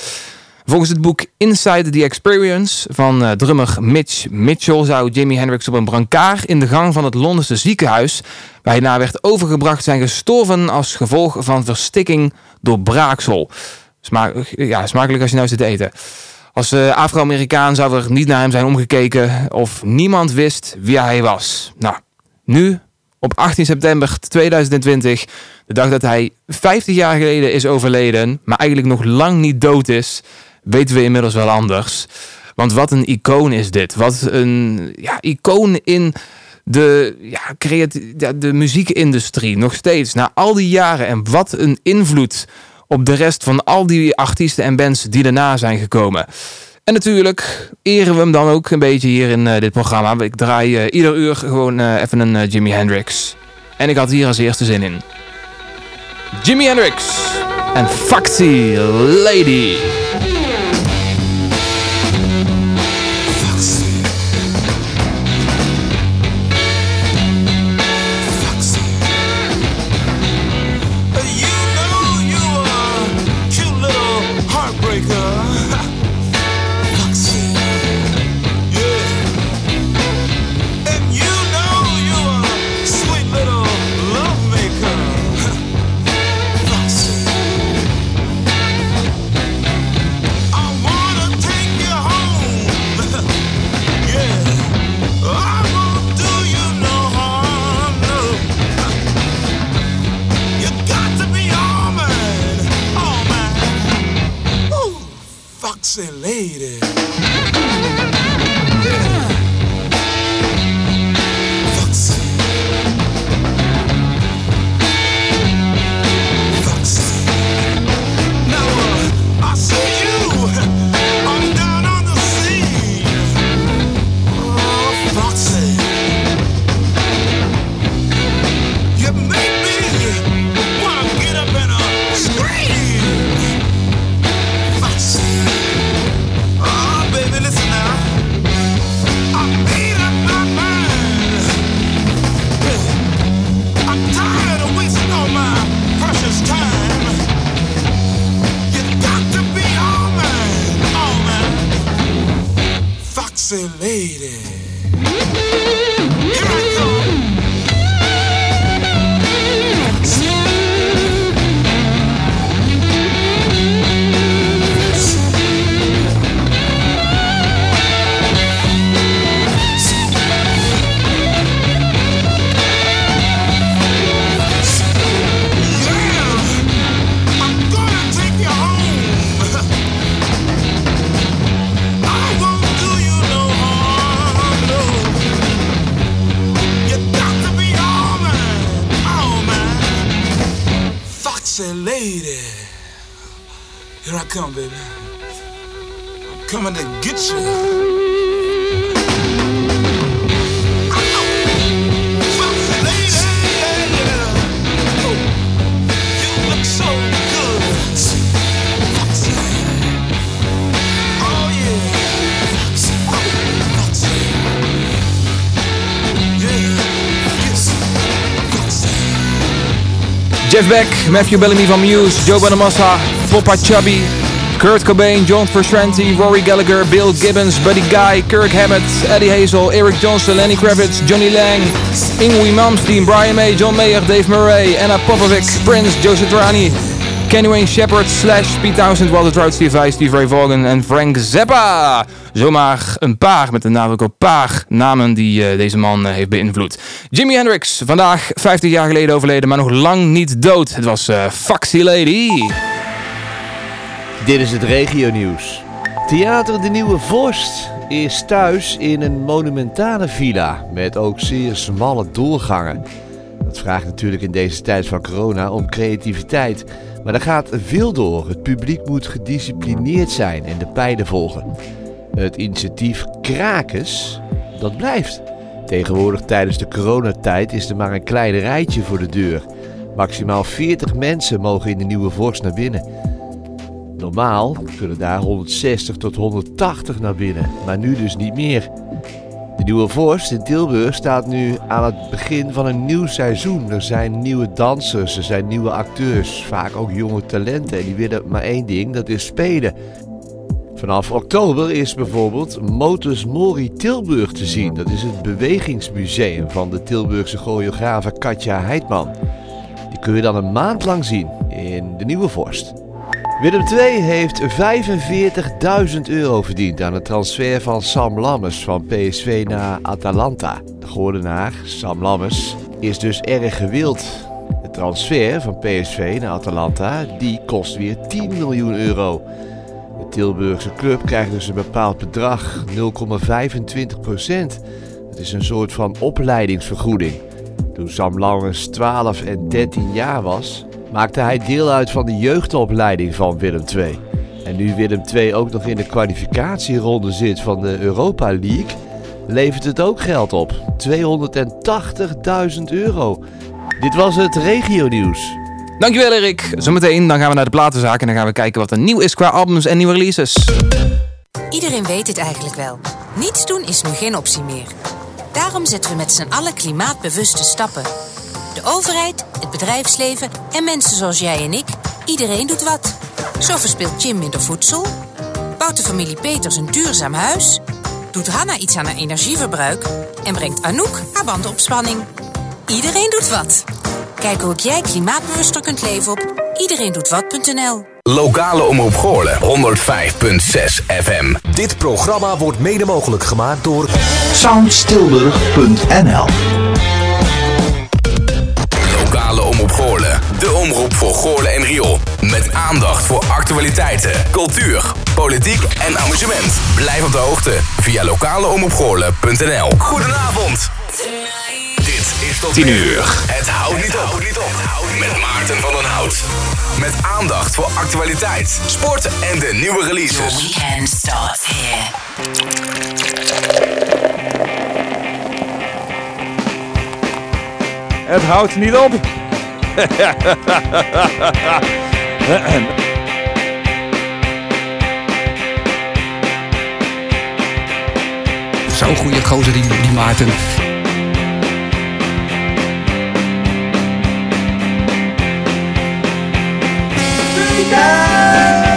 Volgens het boek Inside the Experience van eh, drummer Mitch Mitchell zou Jimi Hendrix op een brancard in de gang van het Londense ziekenhuis, waar hij na werd overgebracht, zijn gestorven als gevolg van verstikking door braaksel. Sma ja, smakelijk als je nou zit te eten. Als eh, Afro-Amerikaan zou er niet naar hem zijn omgekeken of niemand wist wie hij was. Nou, nu, op 18 september 2020, de dag dat hij 50 jaar geleden is overleden, maar eigenlijk nog lang niet dood is, weten we inmiddels wel anders. Want wat een icoon is dit. Wat een ja, icoon in de, ja, de muziekindustrie. Nog steeds, na al die jaren. En wat een invloed op de rest van al die artiesten en bands die daarna zijn gekomen. En natuurlijk eren we hem dan ook een beetje hier in eh, dit programma. Ik draai eh, ieder uur gewoon eh, even een Jimi Hendrix. En ik had hier als eerste zin in. Jimi Hendrix en Foxy Lady. Beck, Matthew Bellamy van Muse, Joe Bonamassa, Poppa Chubby, Kurt Cobain, John Frusciante, Rory Gallagher, Bill Gibbons, Buddy Guy, Kirk Hammett, Eddie Hazel, Eric Johnson, Lenny Kravitz, Johnny Lang, Ingwie Malmsteen, Brian May, John Mayer, Dave Murray, Anna Popovic, Prince, Joe Satriani, Kenny Wayne Shepherd, Slash, Pete Townsend, Walter Trout, Steve Vai, Steve Ray Vaughan en Frank Zappa. Zomaar een paar, met een nadruk op paar namen die eh, deze man eh, heeft beïnvloed. Jimi Hendrix, vandaag 50 jaar geleden overleden, maar nog lang niet dood. Het was Foxy Lady. Dit is het regionieuws. Theater De Nieuwe Vorst is thuis in een monumentale villa met ook zeer smalle doorgangen. Dat vraagt natuurlijk in deze tijd van corona om creativiteit. Maar er gaat veel door. Het publiek moet gedisciplineerd zijn en de pijlen volgen. Het initiatief Krakens, dat blijft. Tegenwoordig tijdens de coronatijd is er maar een klein rijtje voor de deur. Maximaal 40 mensen mogen in de Nieuwe Vorst naar binnen. Normaal kunnen daar 160 tot 180 naar binnen, maar nu dus niet meer. De Nieuwe Vorst in Tilburg staat nu aan het begin van een nieuw seizoen. Er zijn nieuwe dansers, er zijn nieuwe acteurs, vaak ook jonge talenten. En die willen maar één ding, dat is spelen. Vanaf oktober is bijvoorbeeld Motors Mori Tilburg te zien. Dat is het bewegingsmuseum van de Tilburgse choreografe Katja Heidman. Die kun je dan een maand lang zien in de Nieuwe Vorst. Willem II heeft 45.000 euro verdiend aan het transfer van Sam Lammers van PSV naar Atalanta. De Goordenaar, Sam Lammers, is dus erg gewild. De transfer van PSV naar Atalanta die kost weer 10 miljoen euro. Tilburgse club krijgt dus een bepaald bedrag, 0,25% Het is een soort van opleidingsvergoeding. Toen Sam Lammers 12 en 13 jaar was, maakte hij deel uit van de jeugdopleiding van Willem II. En nu Willem II ook nog in de kwalificatieronde zit van de Europa League, levert het ook geld op. 280.000 euro. Dit was het regionieuws. Dankjewel Erik. Zometeen dan gaan we naar de platenzaak en dan gaan we kijken wat er nieuw is qua albums en nieuwe releases. Iedereen weet het eigenlijk wel. Niets doen is nu geen optie meer. Daarom zetten we met z'n allen klimaatbewuste stappen. De overheid, het bedrijfsleven en mensen zoals jij en ik, iedereen doet wat. Zo verspeelt Jim minder voedsel. Bouwt de familie Peters een duurzaam huis. Doet Hanna iets aan haar energieverbruik. En brengt Anouk haar bandenopspanning. Iedereen doet wat. Kijk hoe ook jij klimaatbewuster kunt leven op iedereendoetwat.nl. Lokale Omroep Goorlen 105.6 FM. Dit programma wordt mede mogelijk gemaakt door soundstilburg.nl Lokale Omroep Goorlen. De omroep voor Goorlen en Riool. Met aandacht voor actualiteiten, cultuur, politiek en amusement. Blijf op de hoogte via lokaleomroepgoorlen.nl Goedenavond. Tot 10 uur. Het houdt niet op. Met Maarten van den Hout. Met aandacht voor actualiteit, sport en de nieuwe releases. Weekend starts here. Het houdt niet op. Zo'n goede gozer die, die Maarten. Last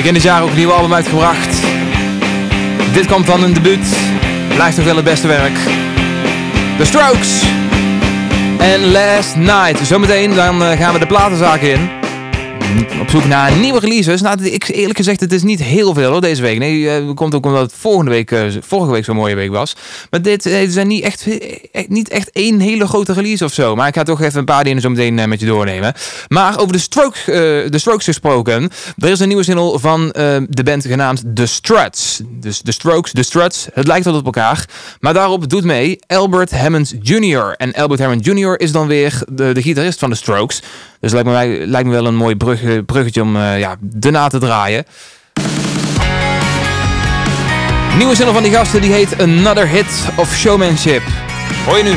Begin dit jaar ook een nieuw album uitgebracht. Dit komt van een debuut. Blijft toch wel het beste werk. The Strokes. En Last Night. Zometeen dan eh, gaan we de platenzaak in. Op zoek naar nieuwe releases. Nou, ik eerlijk gezegd, het is niet heel veel hoor, deze week. Nee, eh, komt ook omdat het volgende week, eh, vorige week zo'n mooie week was. Maar dit eh, zijn niet echt, niet echt één hele grote release of zo. Maar ik ga toch even een paar dingen zo meteen met je doornemen. Maar over de Strokes, de Strokes gesproken. Er is een nieuwe single van de band genaamd The Struts. Dus The Strokes, The Struts. Het lijkt wel op elkaar. Maar daarop doet mee Albert Hammond Jr. En Albert Hammond Jr. is dan weer de, de gitarist van The Strokes. Dus lijkt me, lijkt me wel een mooi bruggetje om eh, ja, de te draaien. Nieuwe single van die gasten die heet Another Hit of Showmanship. Hoor je nu?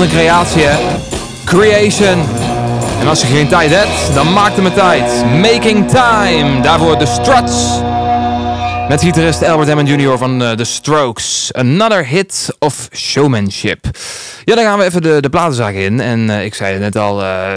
Een creatie, hè? Creation. En als je geen tijd hebt, dan maak er maar tijd. Making Time. Daarvoor de Struts. Met gitarist Albert Hammond Jr. van eh, The Strokes. Another hit of showmanship. Ja, dan gaan we even de, de platenzaak in. En eh, ik zei het net al, eh,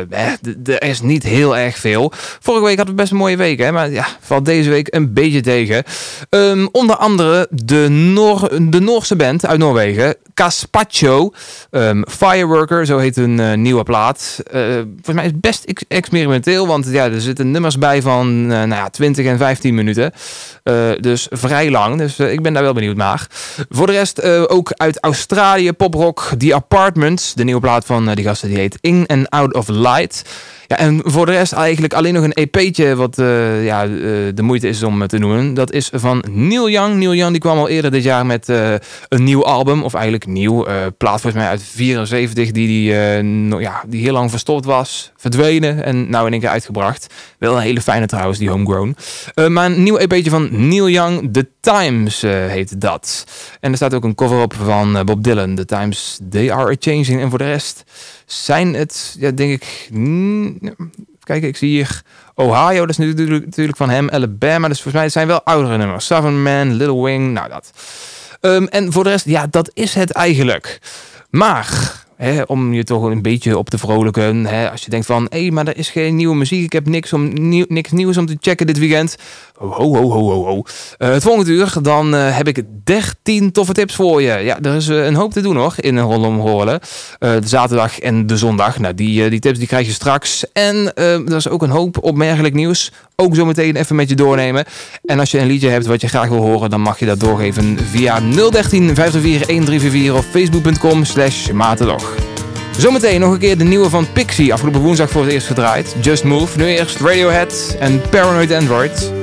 er is niet heel erg veel. Vorige week hadden we best een mooie week, hè? maar ja, valt deze week een beetje tegen. Ehm, onder andere de, Noor, de Noorse band uit Noorwegen, Caspacho. Ehm, Fireworker, zo heet een nieuwe plaat. Volgens mij is het best ex- experimenteel, want ja, er zitten nummers bij van nou ja, 20 en 15 minuten. Eh, dus vrij lang. Dus eh, ik ben daar wel benieuwd naar. Voor de rest eh, ook uit Australië, poprock, The Apartments. De nieuwe plaat van eh, die gasten die heet In and Out of Light. Ja, en voor de rest eigenlijk alleen nog een EP'tje wat eh, ja, eh, de moeite is om te noemen. Dat is van Neil Young. Neil Young die kwam al eerder dit jaar met eh, een nieuw album. Of eigenlijk nieuw. plaat volgens mij uit 74 die, die, ja, die heel lang verstopt was. Verdwenen en nou in één keer uitgebracht. Wel een hele fijne trouwens, die Homegrown. Maar een nieuw EP'tje van Neil Young. The Times eh, heet dat. En er staat ook een cover op van eh, Bob Dylan. The Times, they are a changing. En voor de rest zijn het, ja, denk ik... mm, Kijk, ik zie hier Ohio, dat is natuurlijk, natuurlijk van hem. Alabama, dus volgens mij zijn wel oudere nummers. Southern Man, Little Wing, nou dat. Ehm, en voor de rest, ja, dat is het eigenlijk. Maar, hè, om je toch een beetje op te vrolijken. Hè, als je denkt van, hé, maar er is geen nieuwe muziek. Ik heb niks, om, niks nieuws om te checken dit weekend. Ho, ho, ho, ho, ho. Eh, het volgende uur, dan eh, heb ik 13 toffe tips voor je. Ja, er is eh, een hoop te doen hoor, in rondom Hoorlen. De zaterdag en de zondag. Nou, die, die tips die krijg je straks. En er is ook een hoop opmerkelijk nieuws. Ook zometeen even met je doornemen. En als je een liedje hebt wat je graag wil horen, dan mag je dat doorgeven via 013 524 1344 of facebook.com slash matenlog. Zometeen nog een keer de nieuwe van Pixie. Afgelopen woensdag voor het eerst gedraaid. Just Move. Nu eerst Radiohead en Paranoid Android.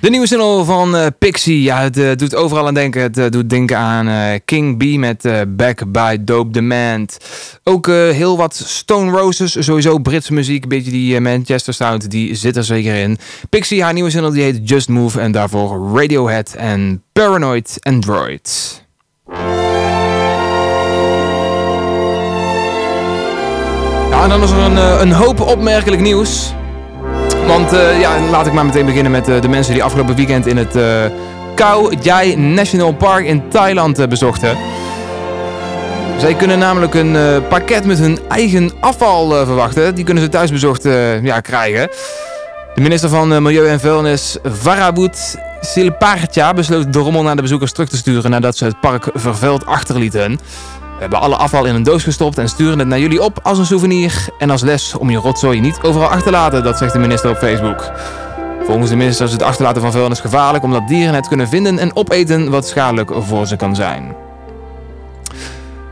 De nieuwe single van eh, Pixie. Ja, het eh, doet overal aan denken. Het eh, doet denken aan King B met Back by Dope Demand. Ook heel wat Stone Roses. Sowieso Britse muziek. Een beetje die Manchester sound. Die zit er zeker in. Pixie, haar nieuwe single die heet Just Move. En daarvoor Radiohead en Paranoid Android. Ja, en dan is er een, een hoop opmerkelijk nieuws. Want eh, ja, laat ik maar meteen beginnen met eh, de mensen die afgelopen weekend in het eh Khao Yai National Park in Thailand bezochten. Zij kunnen namelijk een pakket met hun eigen afval verwachten. Die kunnen ze thuisbezorgd eh, ja, krijgen. De minister van Milieu en Vuilnis, Varabut Silpartja, besloot de rommel naar de bezoekers terug te sturen nadat ze het park vervuild achterlieten. We hebben alle afval in een doos gestopt en sturen het naar jullie op als een souvenir en als les om je rotzooi niet overal achter te laten, dat zegt de minister op Facebook. Volgens de minister is het achterlaten van vuilnis gevaarlijk omdat dieren het kunnen vinden en opeten wat schadelijk voor ze kan zijn.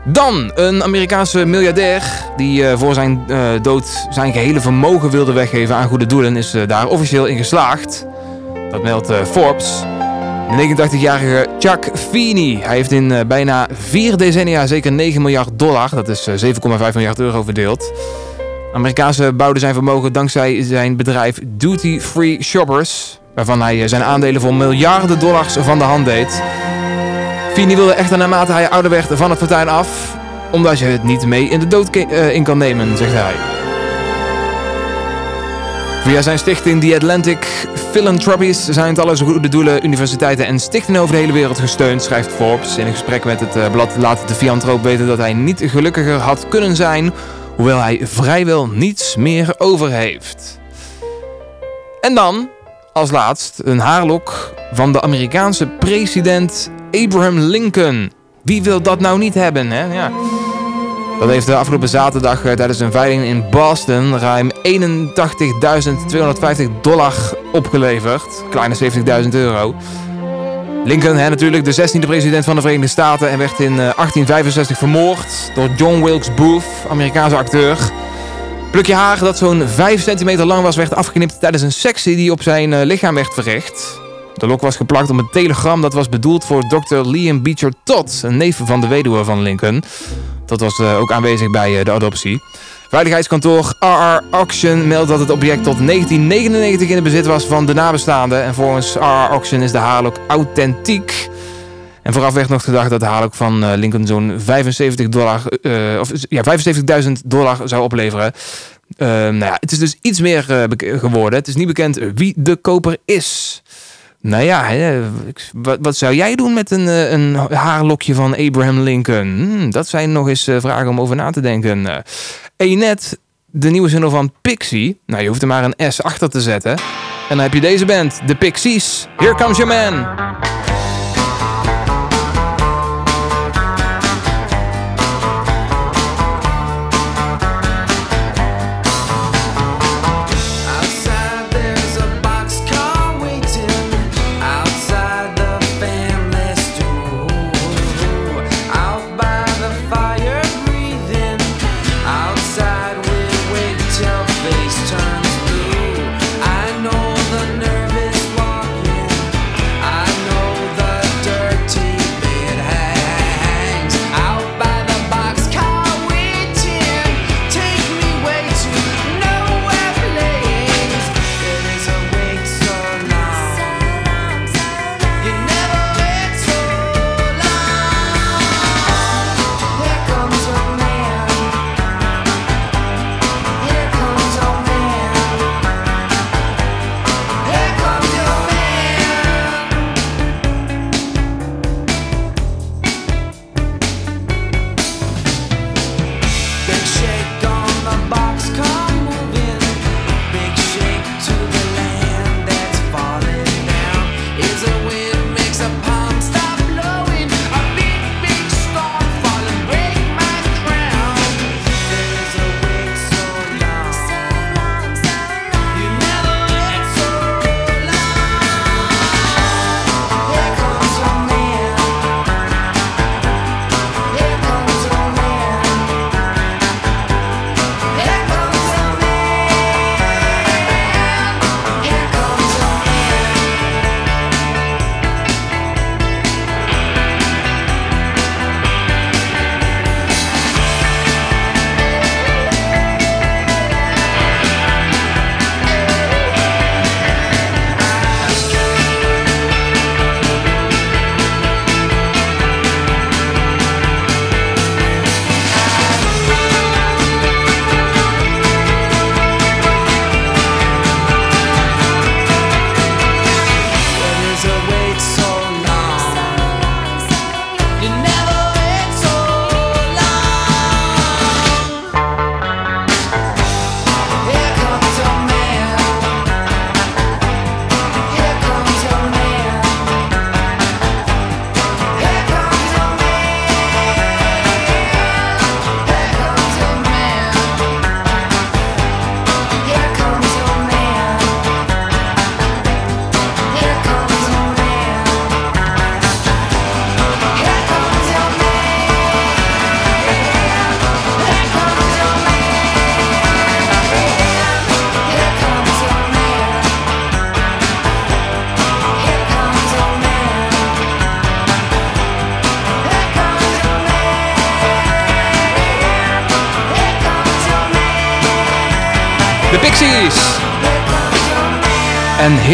Dan een Amerikaanse miljardair die eh, voor zijn eh, dood zijn gehele vermogen wilde weggeven aan goede doelen, is eh, daar officieel in geslaagd. Dat meldt Forbes. De 89-jarige Chuck Feeney. Hij heeft in eh, bijna vier decennia zeker 9 miljard dollar, dat is eh, 7,5 miljard euro verdeeld. Amerikaanse bouwde zijn vermogen dankzij zijn bedrijf Duty Free Shoppers, waarvan hij eh, zijn aandelen voor miljarden dollars van de hand deed. Feeney wilde echter naarmate hij ouder werd van het fortuin af, omdat je het niet mee in de dood eh, in kan nemen, zegt hij. Via zijn stichting The Atlantic Philanthropies zijn talloze goede doelen, universiteiten en stichtingen over de hele wereld gesteund, schrijft Forbes. In een gesprek met het eh, blad laat de filantroop weten dat hij niet gelukkiger had kunnen zijn, hoewel hij vrijwel niets meer over heeft. En dan, als laatst, een haarlok van de Amerikaanse president Abraham Lincoln. Wie wil dat nou niet hebben, hè? Ja. Dat heeft de afgelopen zaterdag eh, tijdens een veiling in Boston ruim 81.250 dollar opgeleverd. Kleine 70.000 euro. Lincoln, hè, natuurlijk de 16e president van de Verenigde Staten en werd in eh, 1865 vermoord door John Wilkes Booth, Amerikaanse acteur. Plukje haar dat zo'n 5 centimeter lang was, werd afgeknipt tijdens een sectie die op zijn eh, lichaam werd verricht. De lok was geplakt op een telegram dat was bedoeld voor Dr. Liam Beecher Todd, een neef van de weduwe van Lincoln. Dat was eh, ook aanwezig bij eh, de adoptie. Veiligheidskantoor RR Auction meldt dat het object tot 1999 in het bezit was van de nabestaanden. En volgens RR Auction is de haarlok authentiek. En vooraf werd nog gedacht dat de haarlok van eh, Lincoln zo'n 75 dollar, of ja, 75.000 dollar zou opleveren. Eh, nou ja, het is dus iets meer geworden. Het is niet bekend wie de koper is. Nou ja, wat, zou jij doen met een, eh, een haarlokje van Abraham Lincoln? Hmm, dat zijn nog eens eh, vragen om over na te denken. Eh, En je net de nieuwe single van Pixie. Nou, je hoeft er maar een S achter te zetten. En dan heb je deze band, de Pixies. Here comes your man.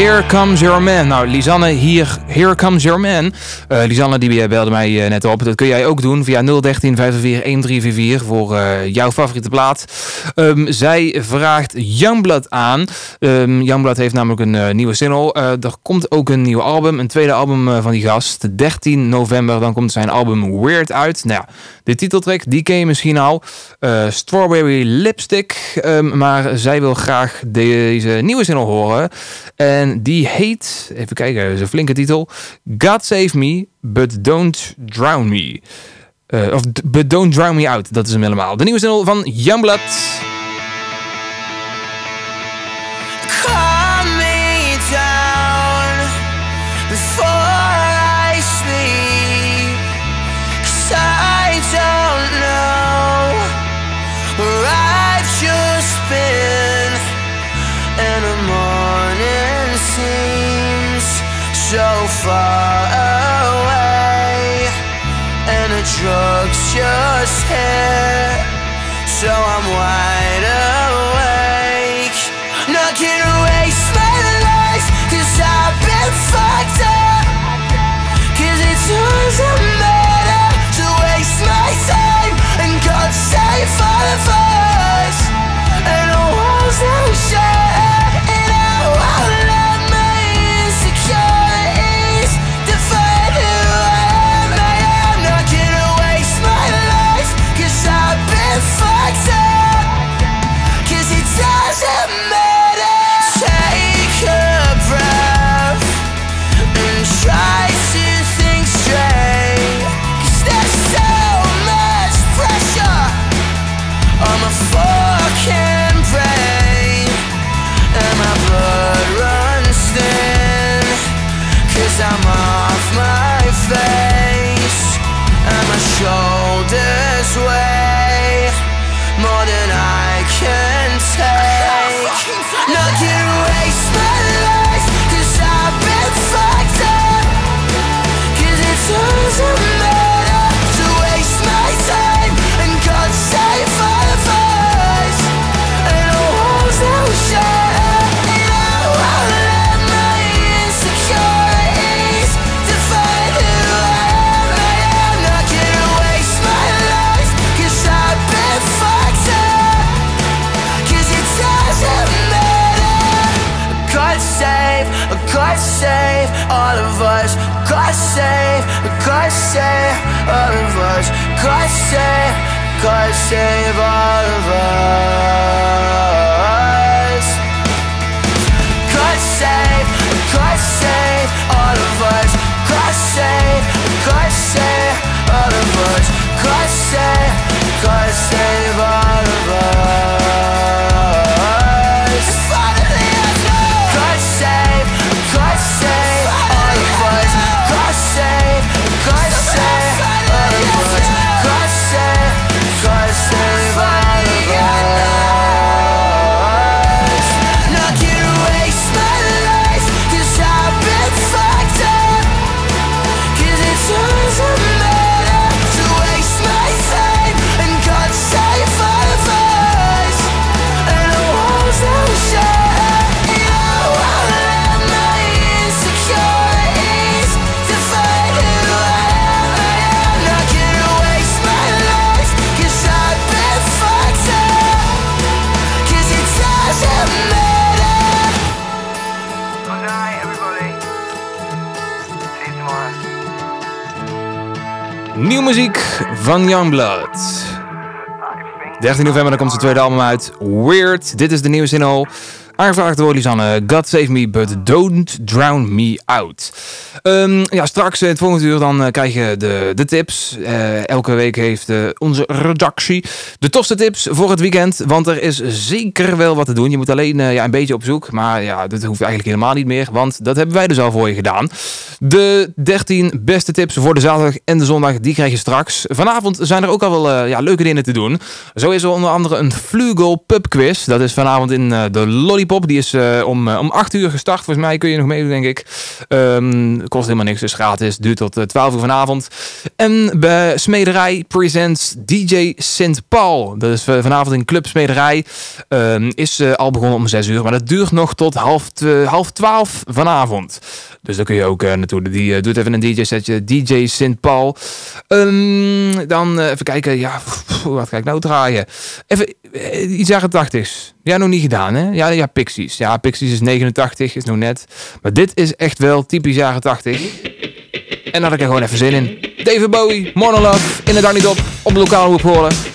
Here Comes Your Man. Nou, Lisanne, hier, Here Comes Your Man. Eh, Lisanne, die eh, belde mij eh, net op. Dat kun jij ook doen via 013 544 1344 voor jouw favoriete plaat. Ehm, zij vraagt Youngblood aan. Ehm Youngblood heeft namelijk een eh, nieuwe single. Eh, er komt ook een nieuw album, een tweede album eh, van die gast. 13 november, dan komt zijn album Weird uit. Nou ja, de titeltrack, die ken je misschien al. Strawberry Lipstick. Ehm, maar zij wil graag deze nieuwe single horen. En die heet, even kijken, is een flinke titel. God Save Me, But Don't Drown Me. Of But Don't Drown Me Out, dat is hem helemaal. De nieuwe single van Youngblood. So far away. And the drugs just hit. So I'm wide awake. Not gonna waste my life, cause I've been fucked up. Cause it doesn't matter to waste my time. And God save all of us. Save, God save all of us. God save, God save all of us. God save, God save all of us. God save, God save all Nieuw muziek van Youngblood. 13 november dan komt zijn tweede album uit. Weird. Dit is de nieuwe single. Aangevraagd door Lisanne. God save me, but don't drown me out. Ehm, ja, straks in het volgende uur dan eh, krijg je de, de tips. Eh, elke week heeft eh, onze redactie de tofste tips voor het weekend. Want er is zeker wel wat te doen. Je moet alleen eh, ja, een beetje op zoek. Maar ja, dat hoeft eigenlijk helemaal niet meer. Want dat hebben wij dus al voor je gedaan. De 13 beste tips voor de zaterdag en de zondag, die krijg je straks. Vanavond zijn er ook al wel eh, ja, leuke dingen te doen. Zo is er onder andere een Flugel pub quiz. Dat is vanavond in eh, de Lollipop. Die is eh, om, eh, om 8 uur gestart. Volgens mij kun je nog meedoen, denk ik. Ehm, kost helemaal niks, is gratis. Duurt tot eh, 12 uur vanavond. En bij Smederij presents DJ Sint Paul. Dat is eh, vanavond in Club Smederij. Ehm, is eh, al begonnen om 6 uur, maar dat duurt nog tot half, tw- half 12 vanavond. Dus daar kun je ook eh, naartoe. Die eh, doet even een DJ-setje. DJ Sint Paul. Ehm, dan eh, even kijken. Ja, wat ga ik nou draaien? Even eh, iets jaren 80's. Ja, nog niet gedaan, hè? Ja, ja, Pixies. Ja, Pixies is 89, is nog net. Maar dit is echt wel typisch jaren 80. En daar had ik er gewoon even zin in. David Bowie, Monologue, in het daar niet op, op lokale hoep horen.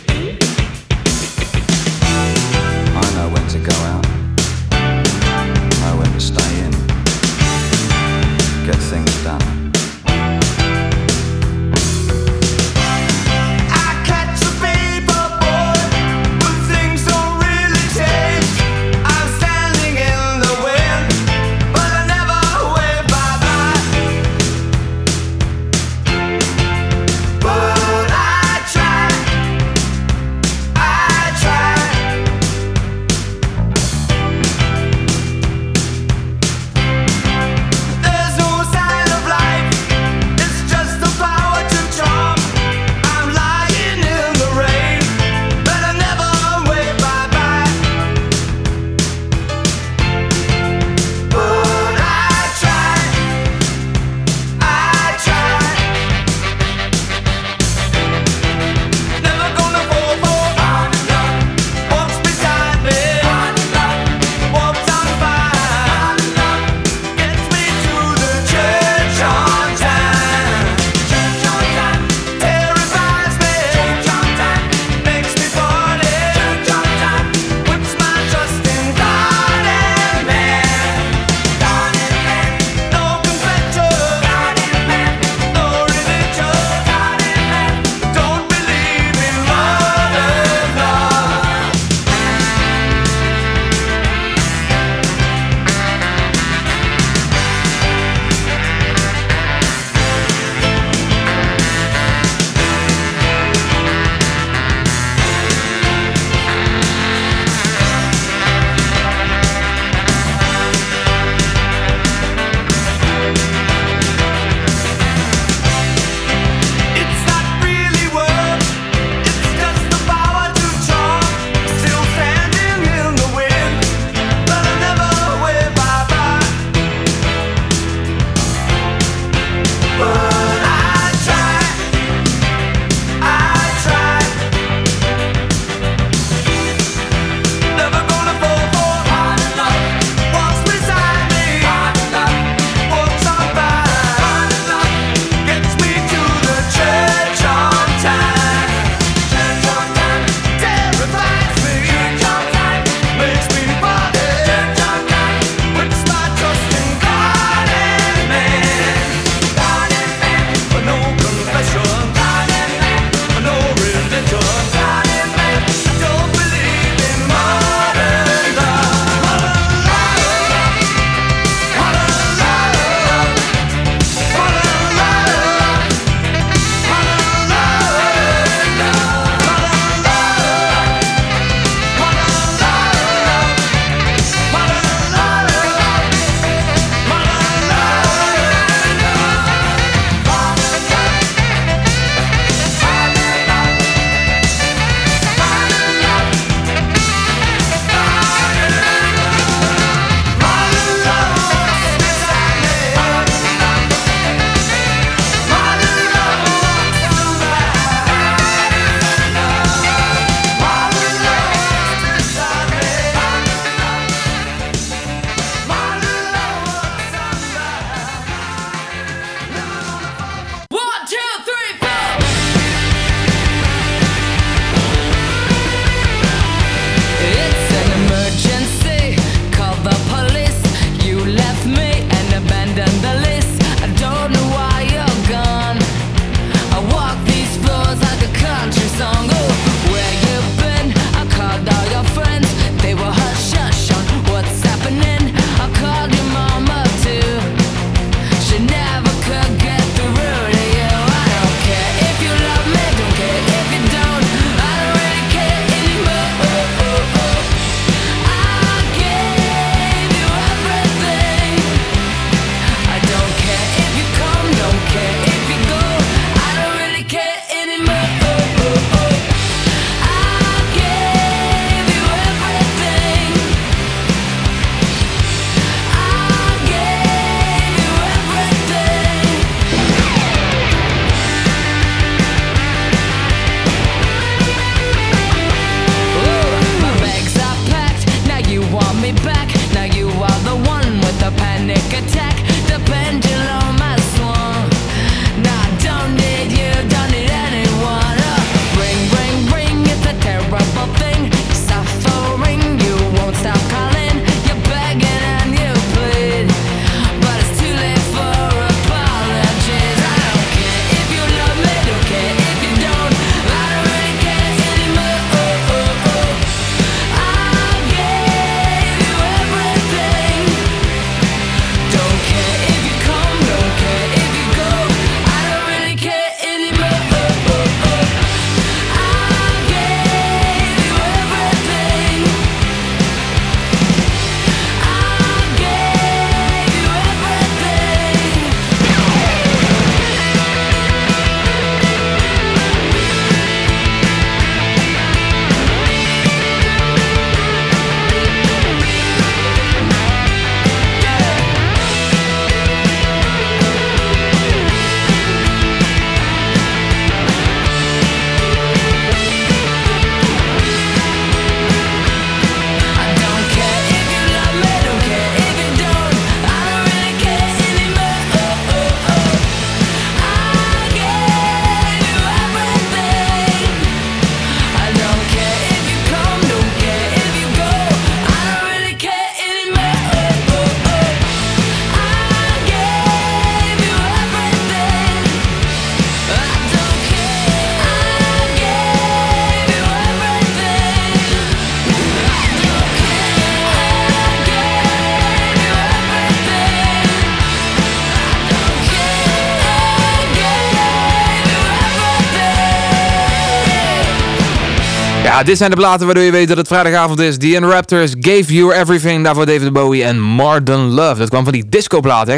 Dit zijn de platen waardoor je weet dat het vrijdagavond is. The Raptors Gave You Everything. Daarvoor David Bowie en Martin Love. Dat kwam van die discoplaat, hè.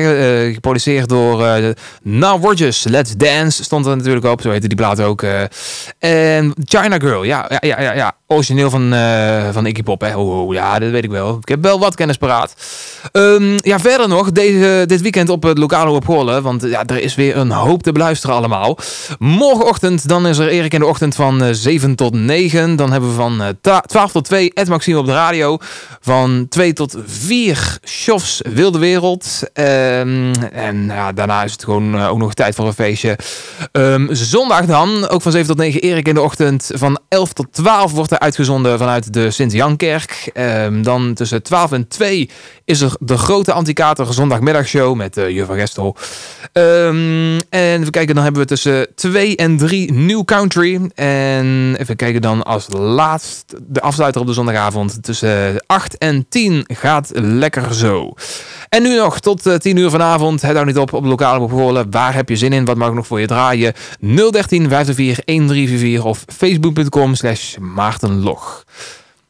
eh, geproduceerd door uh, Now Rogers. Let's Dance stond er natuurlijk op. Zo heette die plaat ook. eh. en China Girl. Ja, ja, ja, ja. Origineel van, van Iggy Pop, hè. Oh, oh, ja, dat weet ik wel. Ik heb wel wat kennis paraat. Ehm, ja, verder nog. Deze, dit weekend op het lokale op. Want ja, er is weer een hoop te beluisteren allemaal. Morgenochtend, dan is er Erik in de ochtend van eh, 7 tot 9. Dan hebben we van eh, ta- 12 tot 2 Ed Maxime op de radio. Van 2 tot 4 Sjofs Wilde Wereld. Ehm, en ja, daarna is het gewoon eh, ook nog tijd voor een feestje. Ehm, zondag dan, ook van 7 tot 9 Erik in de ochtend. Van 11 tot 12 wordt er uitgezonden vanuit de Sint-Jankerk. Ehm, dan tussen 12 en 2 is er de grote Anticater zondagmiddagshow met uh, Juffer Gestel. Ehm, en even kijken, dan hebben we tussen 2 en 3 New Country. En even kijken dan als laatst de afsluiter op de zondagavond. Tussen 8 en 10 gaat lekker zo. En nu nog tot eh, 10 uur vanavond. Het houdt niet op op de lokale behoorlen. Waar heb je zin in? Wat mag ik nog voor je draaien? 013 504 1344 of facebook.com slash maartenlog.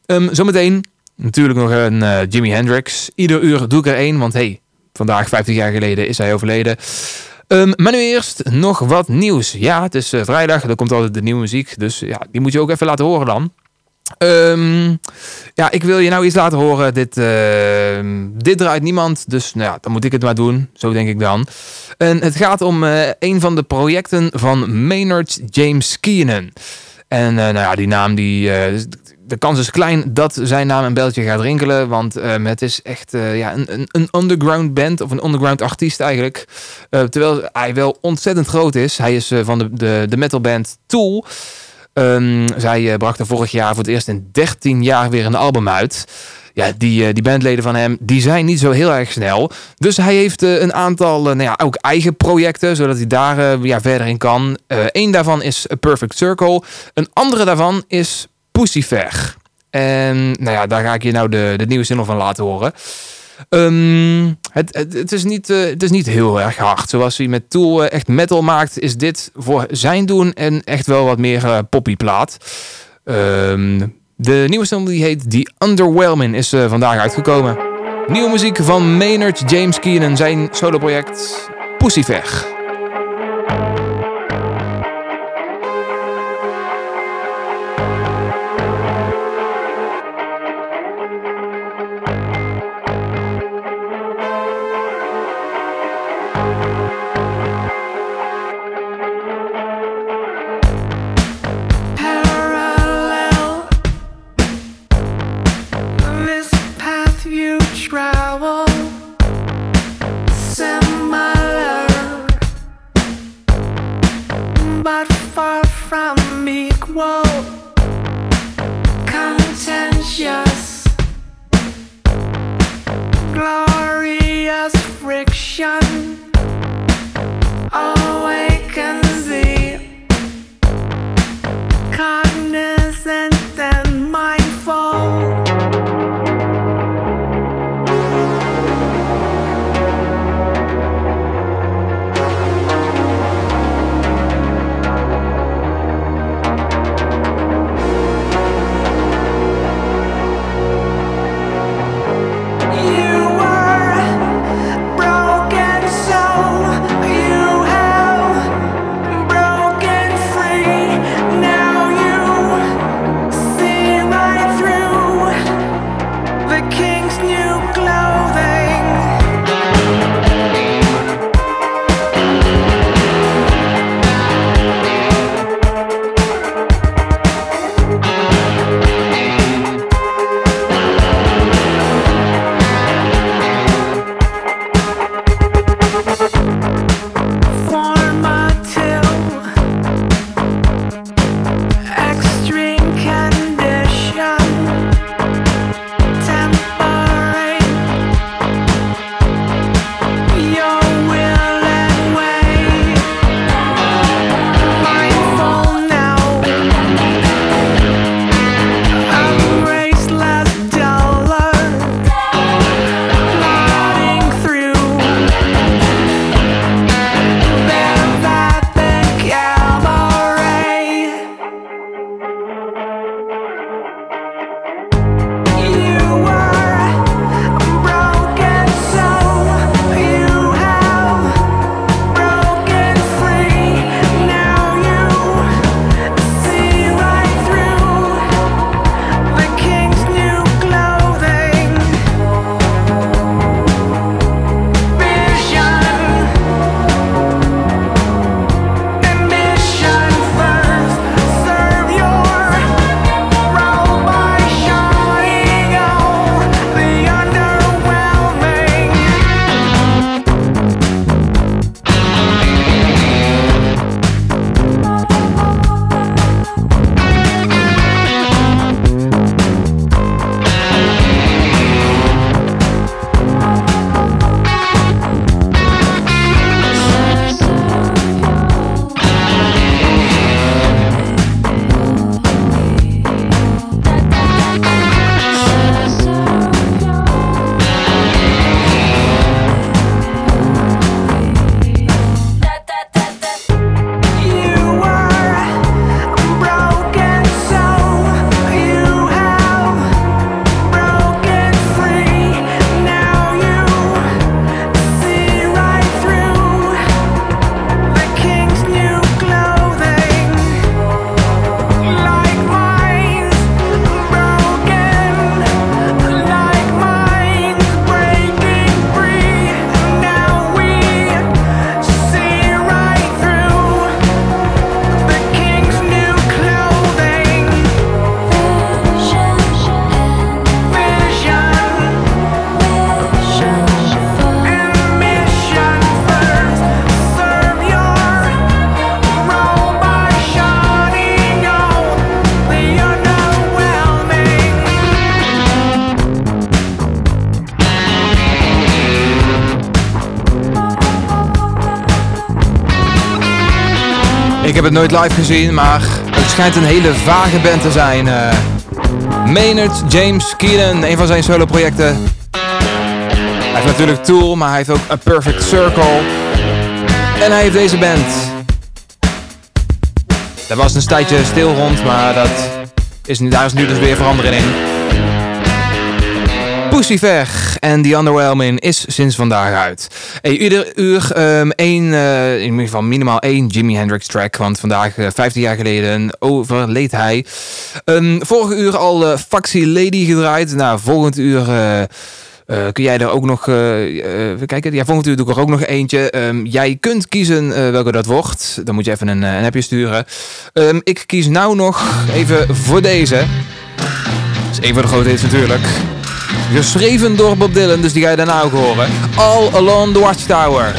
Ehm, zometeen natuurlijk nog een eh, Jimi Hendrix. Ieder uur doe ik er één, want hey, vandaag 50 jaar geleden is hij overleden. Ehm, maar nu eerst nog wat nieuws. Ja, het is eh, vrijdag, er komt altijd de nieuwe muziek. Dus ja, die moet je ook even laten horen dan. Ehm, ja, ik wil je nou iets laten horen. Dit, ehm, dit draait niemand, dus nou ja, dan moet ik het maar doen. Zo denk ik dan. En het gaat om eh, een van de projecten van Maynard James Keenan. En eh, nou ja, die naam, die, eh, de kans is klein dat zijn naam een beltje gaat rinkelen. Want ehm, het is echt eh, ja, een, een, underground band of een underground artiest eigenlijk. Eh, terwijl hij wel ontzettend groot is. Hij is eh, van de, de, de metalband Tool. Ehm, zij eh, brachten vorig jaar voor het eerst in 13 jaar weer een album uit. Ja, die, eh, die bandleden van hem, die zijn niet zo heel erg snel. Dus hij heeft eh, een aantal, eh, nou ja, ook eigen projecten, zodat hij daar ja, verder in kan. Eén daarvan is A Perfect Circle. Een andere daarvan is Pussyfair. En nou ja, daar ga ik je nou de, de nieuwe single van laten horen. Ehm, het, het, is niet, het is niet heel erg hard. Zoals hij met Tool echt metal maakt, is dit voor zijn doen en echt wel wat meer eh, poppyplaat. Ehm, de nieuwe single die heet The Underwhelming is eh, vandaag uitgekomen. Nieuwe muziek van Maynard James Keenan, zijn soloproject Pussyfair. Heb het nooit live gezien, maar het schijnt een hele vage band te zijn. eh. Maynard James Keenan, een van zijn solo projecten. Hij heeft natuurlijk Tool, maar hij heeft ook A Perfect Circle. En hij heeft deze band. Daar was een tijdje stil rond, maar dat is daar is nu dus weer verandering in. Pussifer en The Underwhelming is sinds vandaag uit. Hey, ieder uur ehm, één, eh, in ieder geval minimaal één Jimi Hendrix track. Want vandaag, eh, 15 jaar geleden, overleed hij. Ehm, vorige uur al eh Faxi Lady gedraaid. Nou, volgend uur... kun jij er ook nog, even kijken, ja, volgend uur doe ik er ook nog eentje. Ehm, jij kunt kiezen welke dat wordt. Dan moet je even een, een appje sturen. Ik kies nou nog even voor deze. Dat is een van de grote hits natuurlijk. Geschreven door Bob Dylan, dus die ga je daarna ook horen. All Along the Watchtower.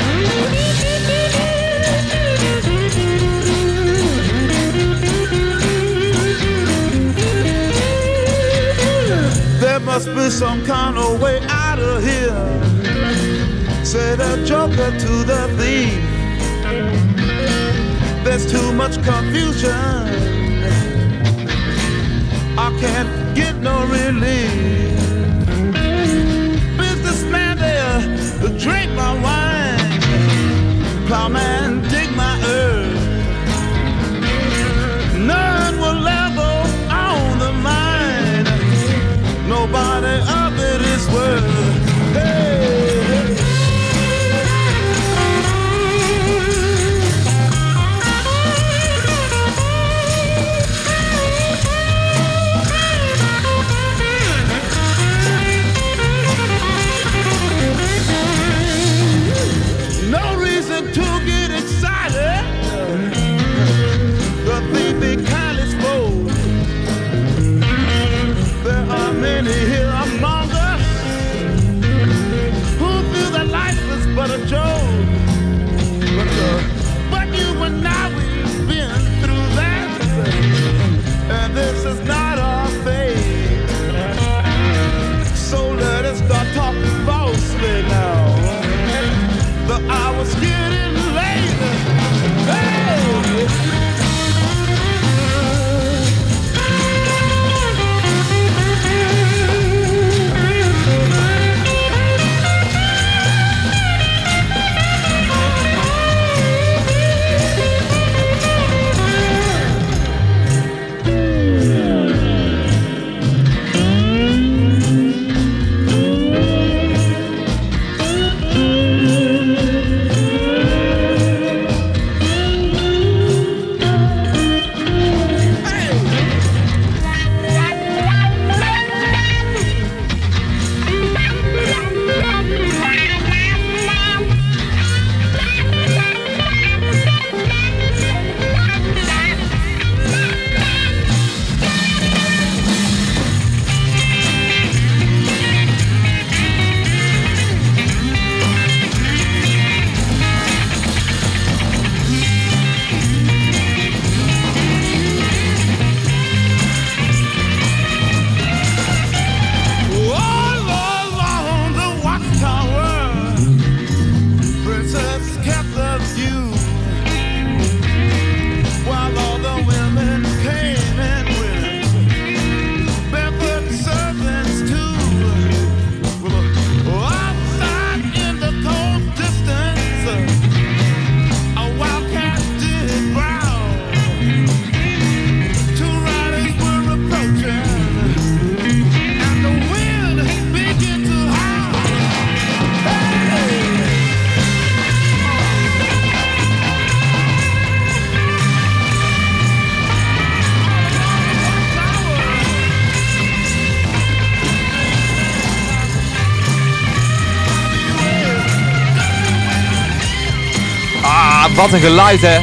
There must be some kind of way out of here. Said a joker to the thief. There's too much confusion. I can't get no relief. Drink my wine. Plowman, dig my earth. None will ever own the mine. Nobody of it is worth. Wat een geluid hè.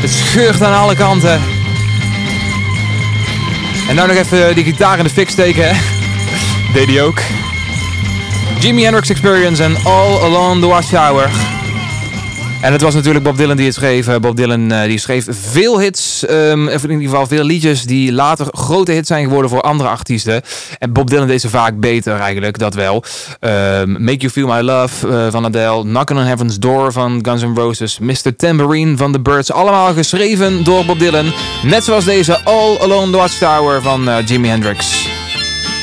Het scheurt aan alle kanten. En nou nog even die gitaar in de fik steken hè. Deed hij ook. Jimi Hendrix Experience en All Along the Watchtower. En het was natuurlijk Bob Dylan die het schreef. Eh, Bob Dylan eh, die schreef veel hits, ehm, of in ieder geval veel liedjes die later grote hits zijn geworden voor andere artiesten. En Bob Dylan deed ze vaak beter eigenlijk, dat wel. Ehm, Make You Feel My Love eh, van Adele, Knockin' on Heaven's Door van Guns N' Roses, Mr. Tambourine van The Birds. Allemaal geschreven door Bob Dylan. Net zoals deze All Alone the Watchtower van Jimi Hendrix.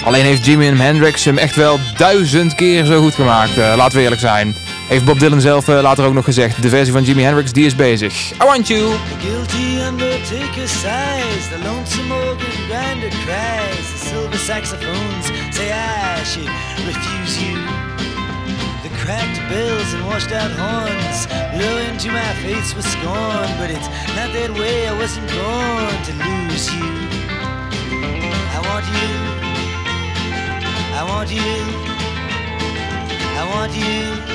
Alleen heeft Jimi Hendrix hem echt wel duizend keer zo goed gemaakt. laten we eerlijk zijn. Heeft Bob Dylan zelf eh, later ook nog gezegd. De versie van Jimi Hendrix, die is bezig. I want you. The guilty undertaker sighs, the lonesome organ grinder cries, the silver saxophones say I should refuse you. The cracked bells and washed out horns blow into my face with scorn, but it's not that way, I wasn't born to lose you. I want you, I want you, I want you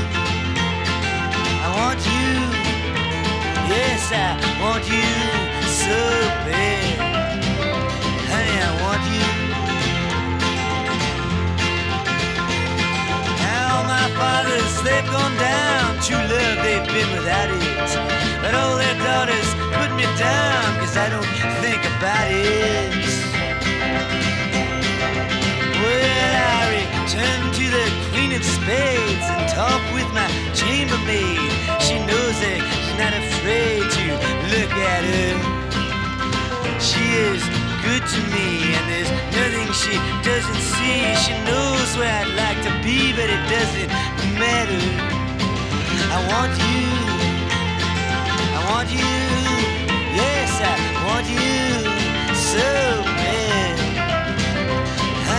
Want you. Yes, I want you so bad. Honey, I want you. Now my fathers, they've gone down. True love, they've been without it. But all their daughters put me down, cause I don't think about it. I return to the Queen of Spades and talk with my chambermaid. She knows that she's not afraid to look at her. She is good to me, and there's nothing she doesn't see. She knows where I'd like to be, but it doesn't matter. I want you. I want you. Yes, I want you so bad.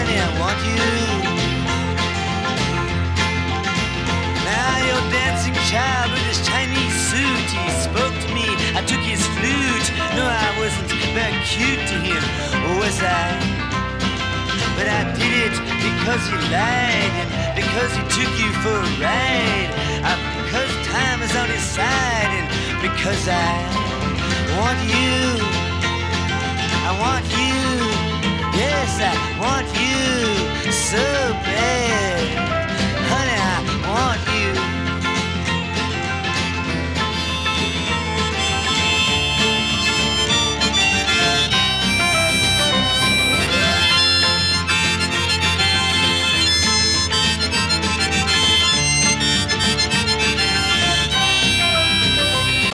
Honey, I want you. Now your dancing child with his Chinese suit, he spoke to me. I took his flute. No, I wasn't very cute to him, was I? But I did it because he lied and because he took you for a ride. Uh, because time is on his side and because I want you. I want you. Yes, I want you so bad. Honey, I want you.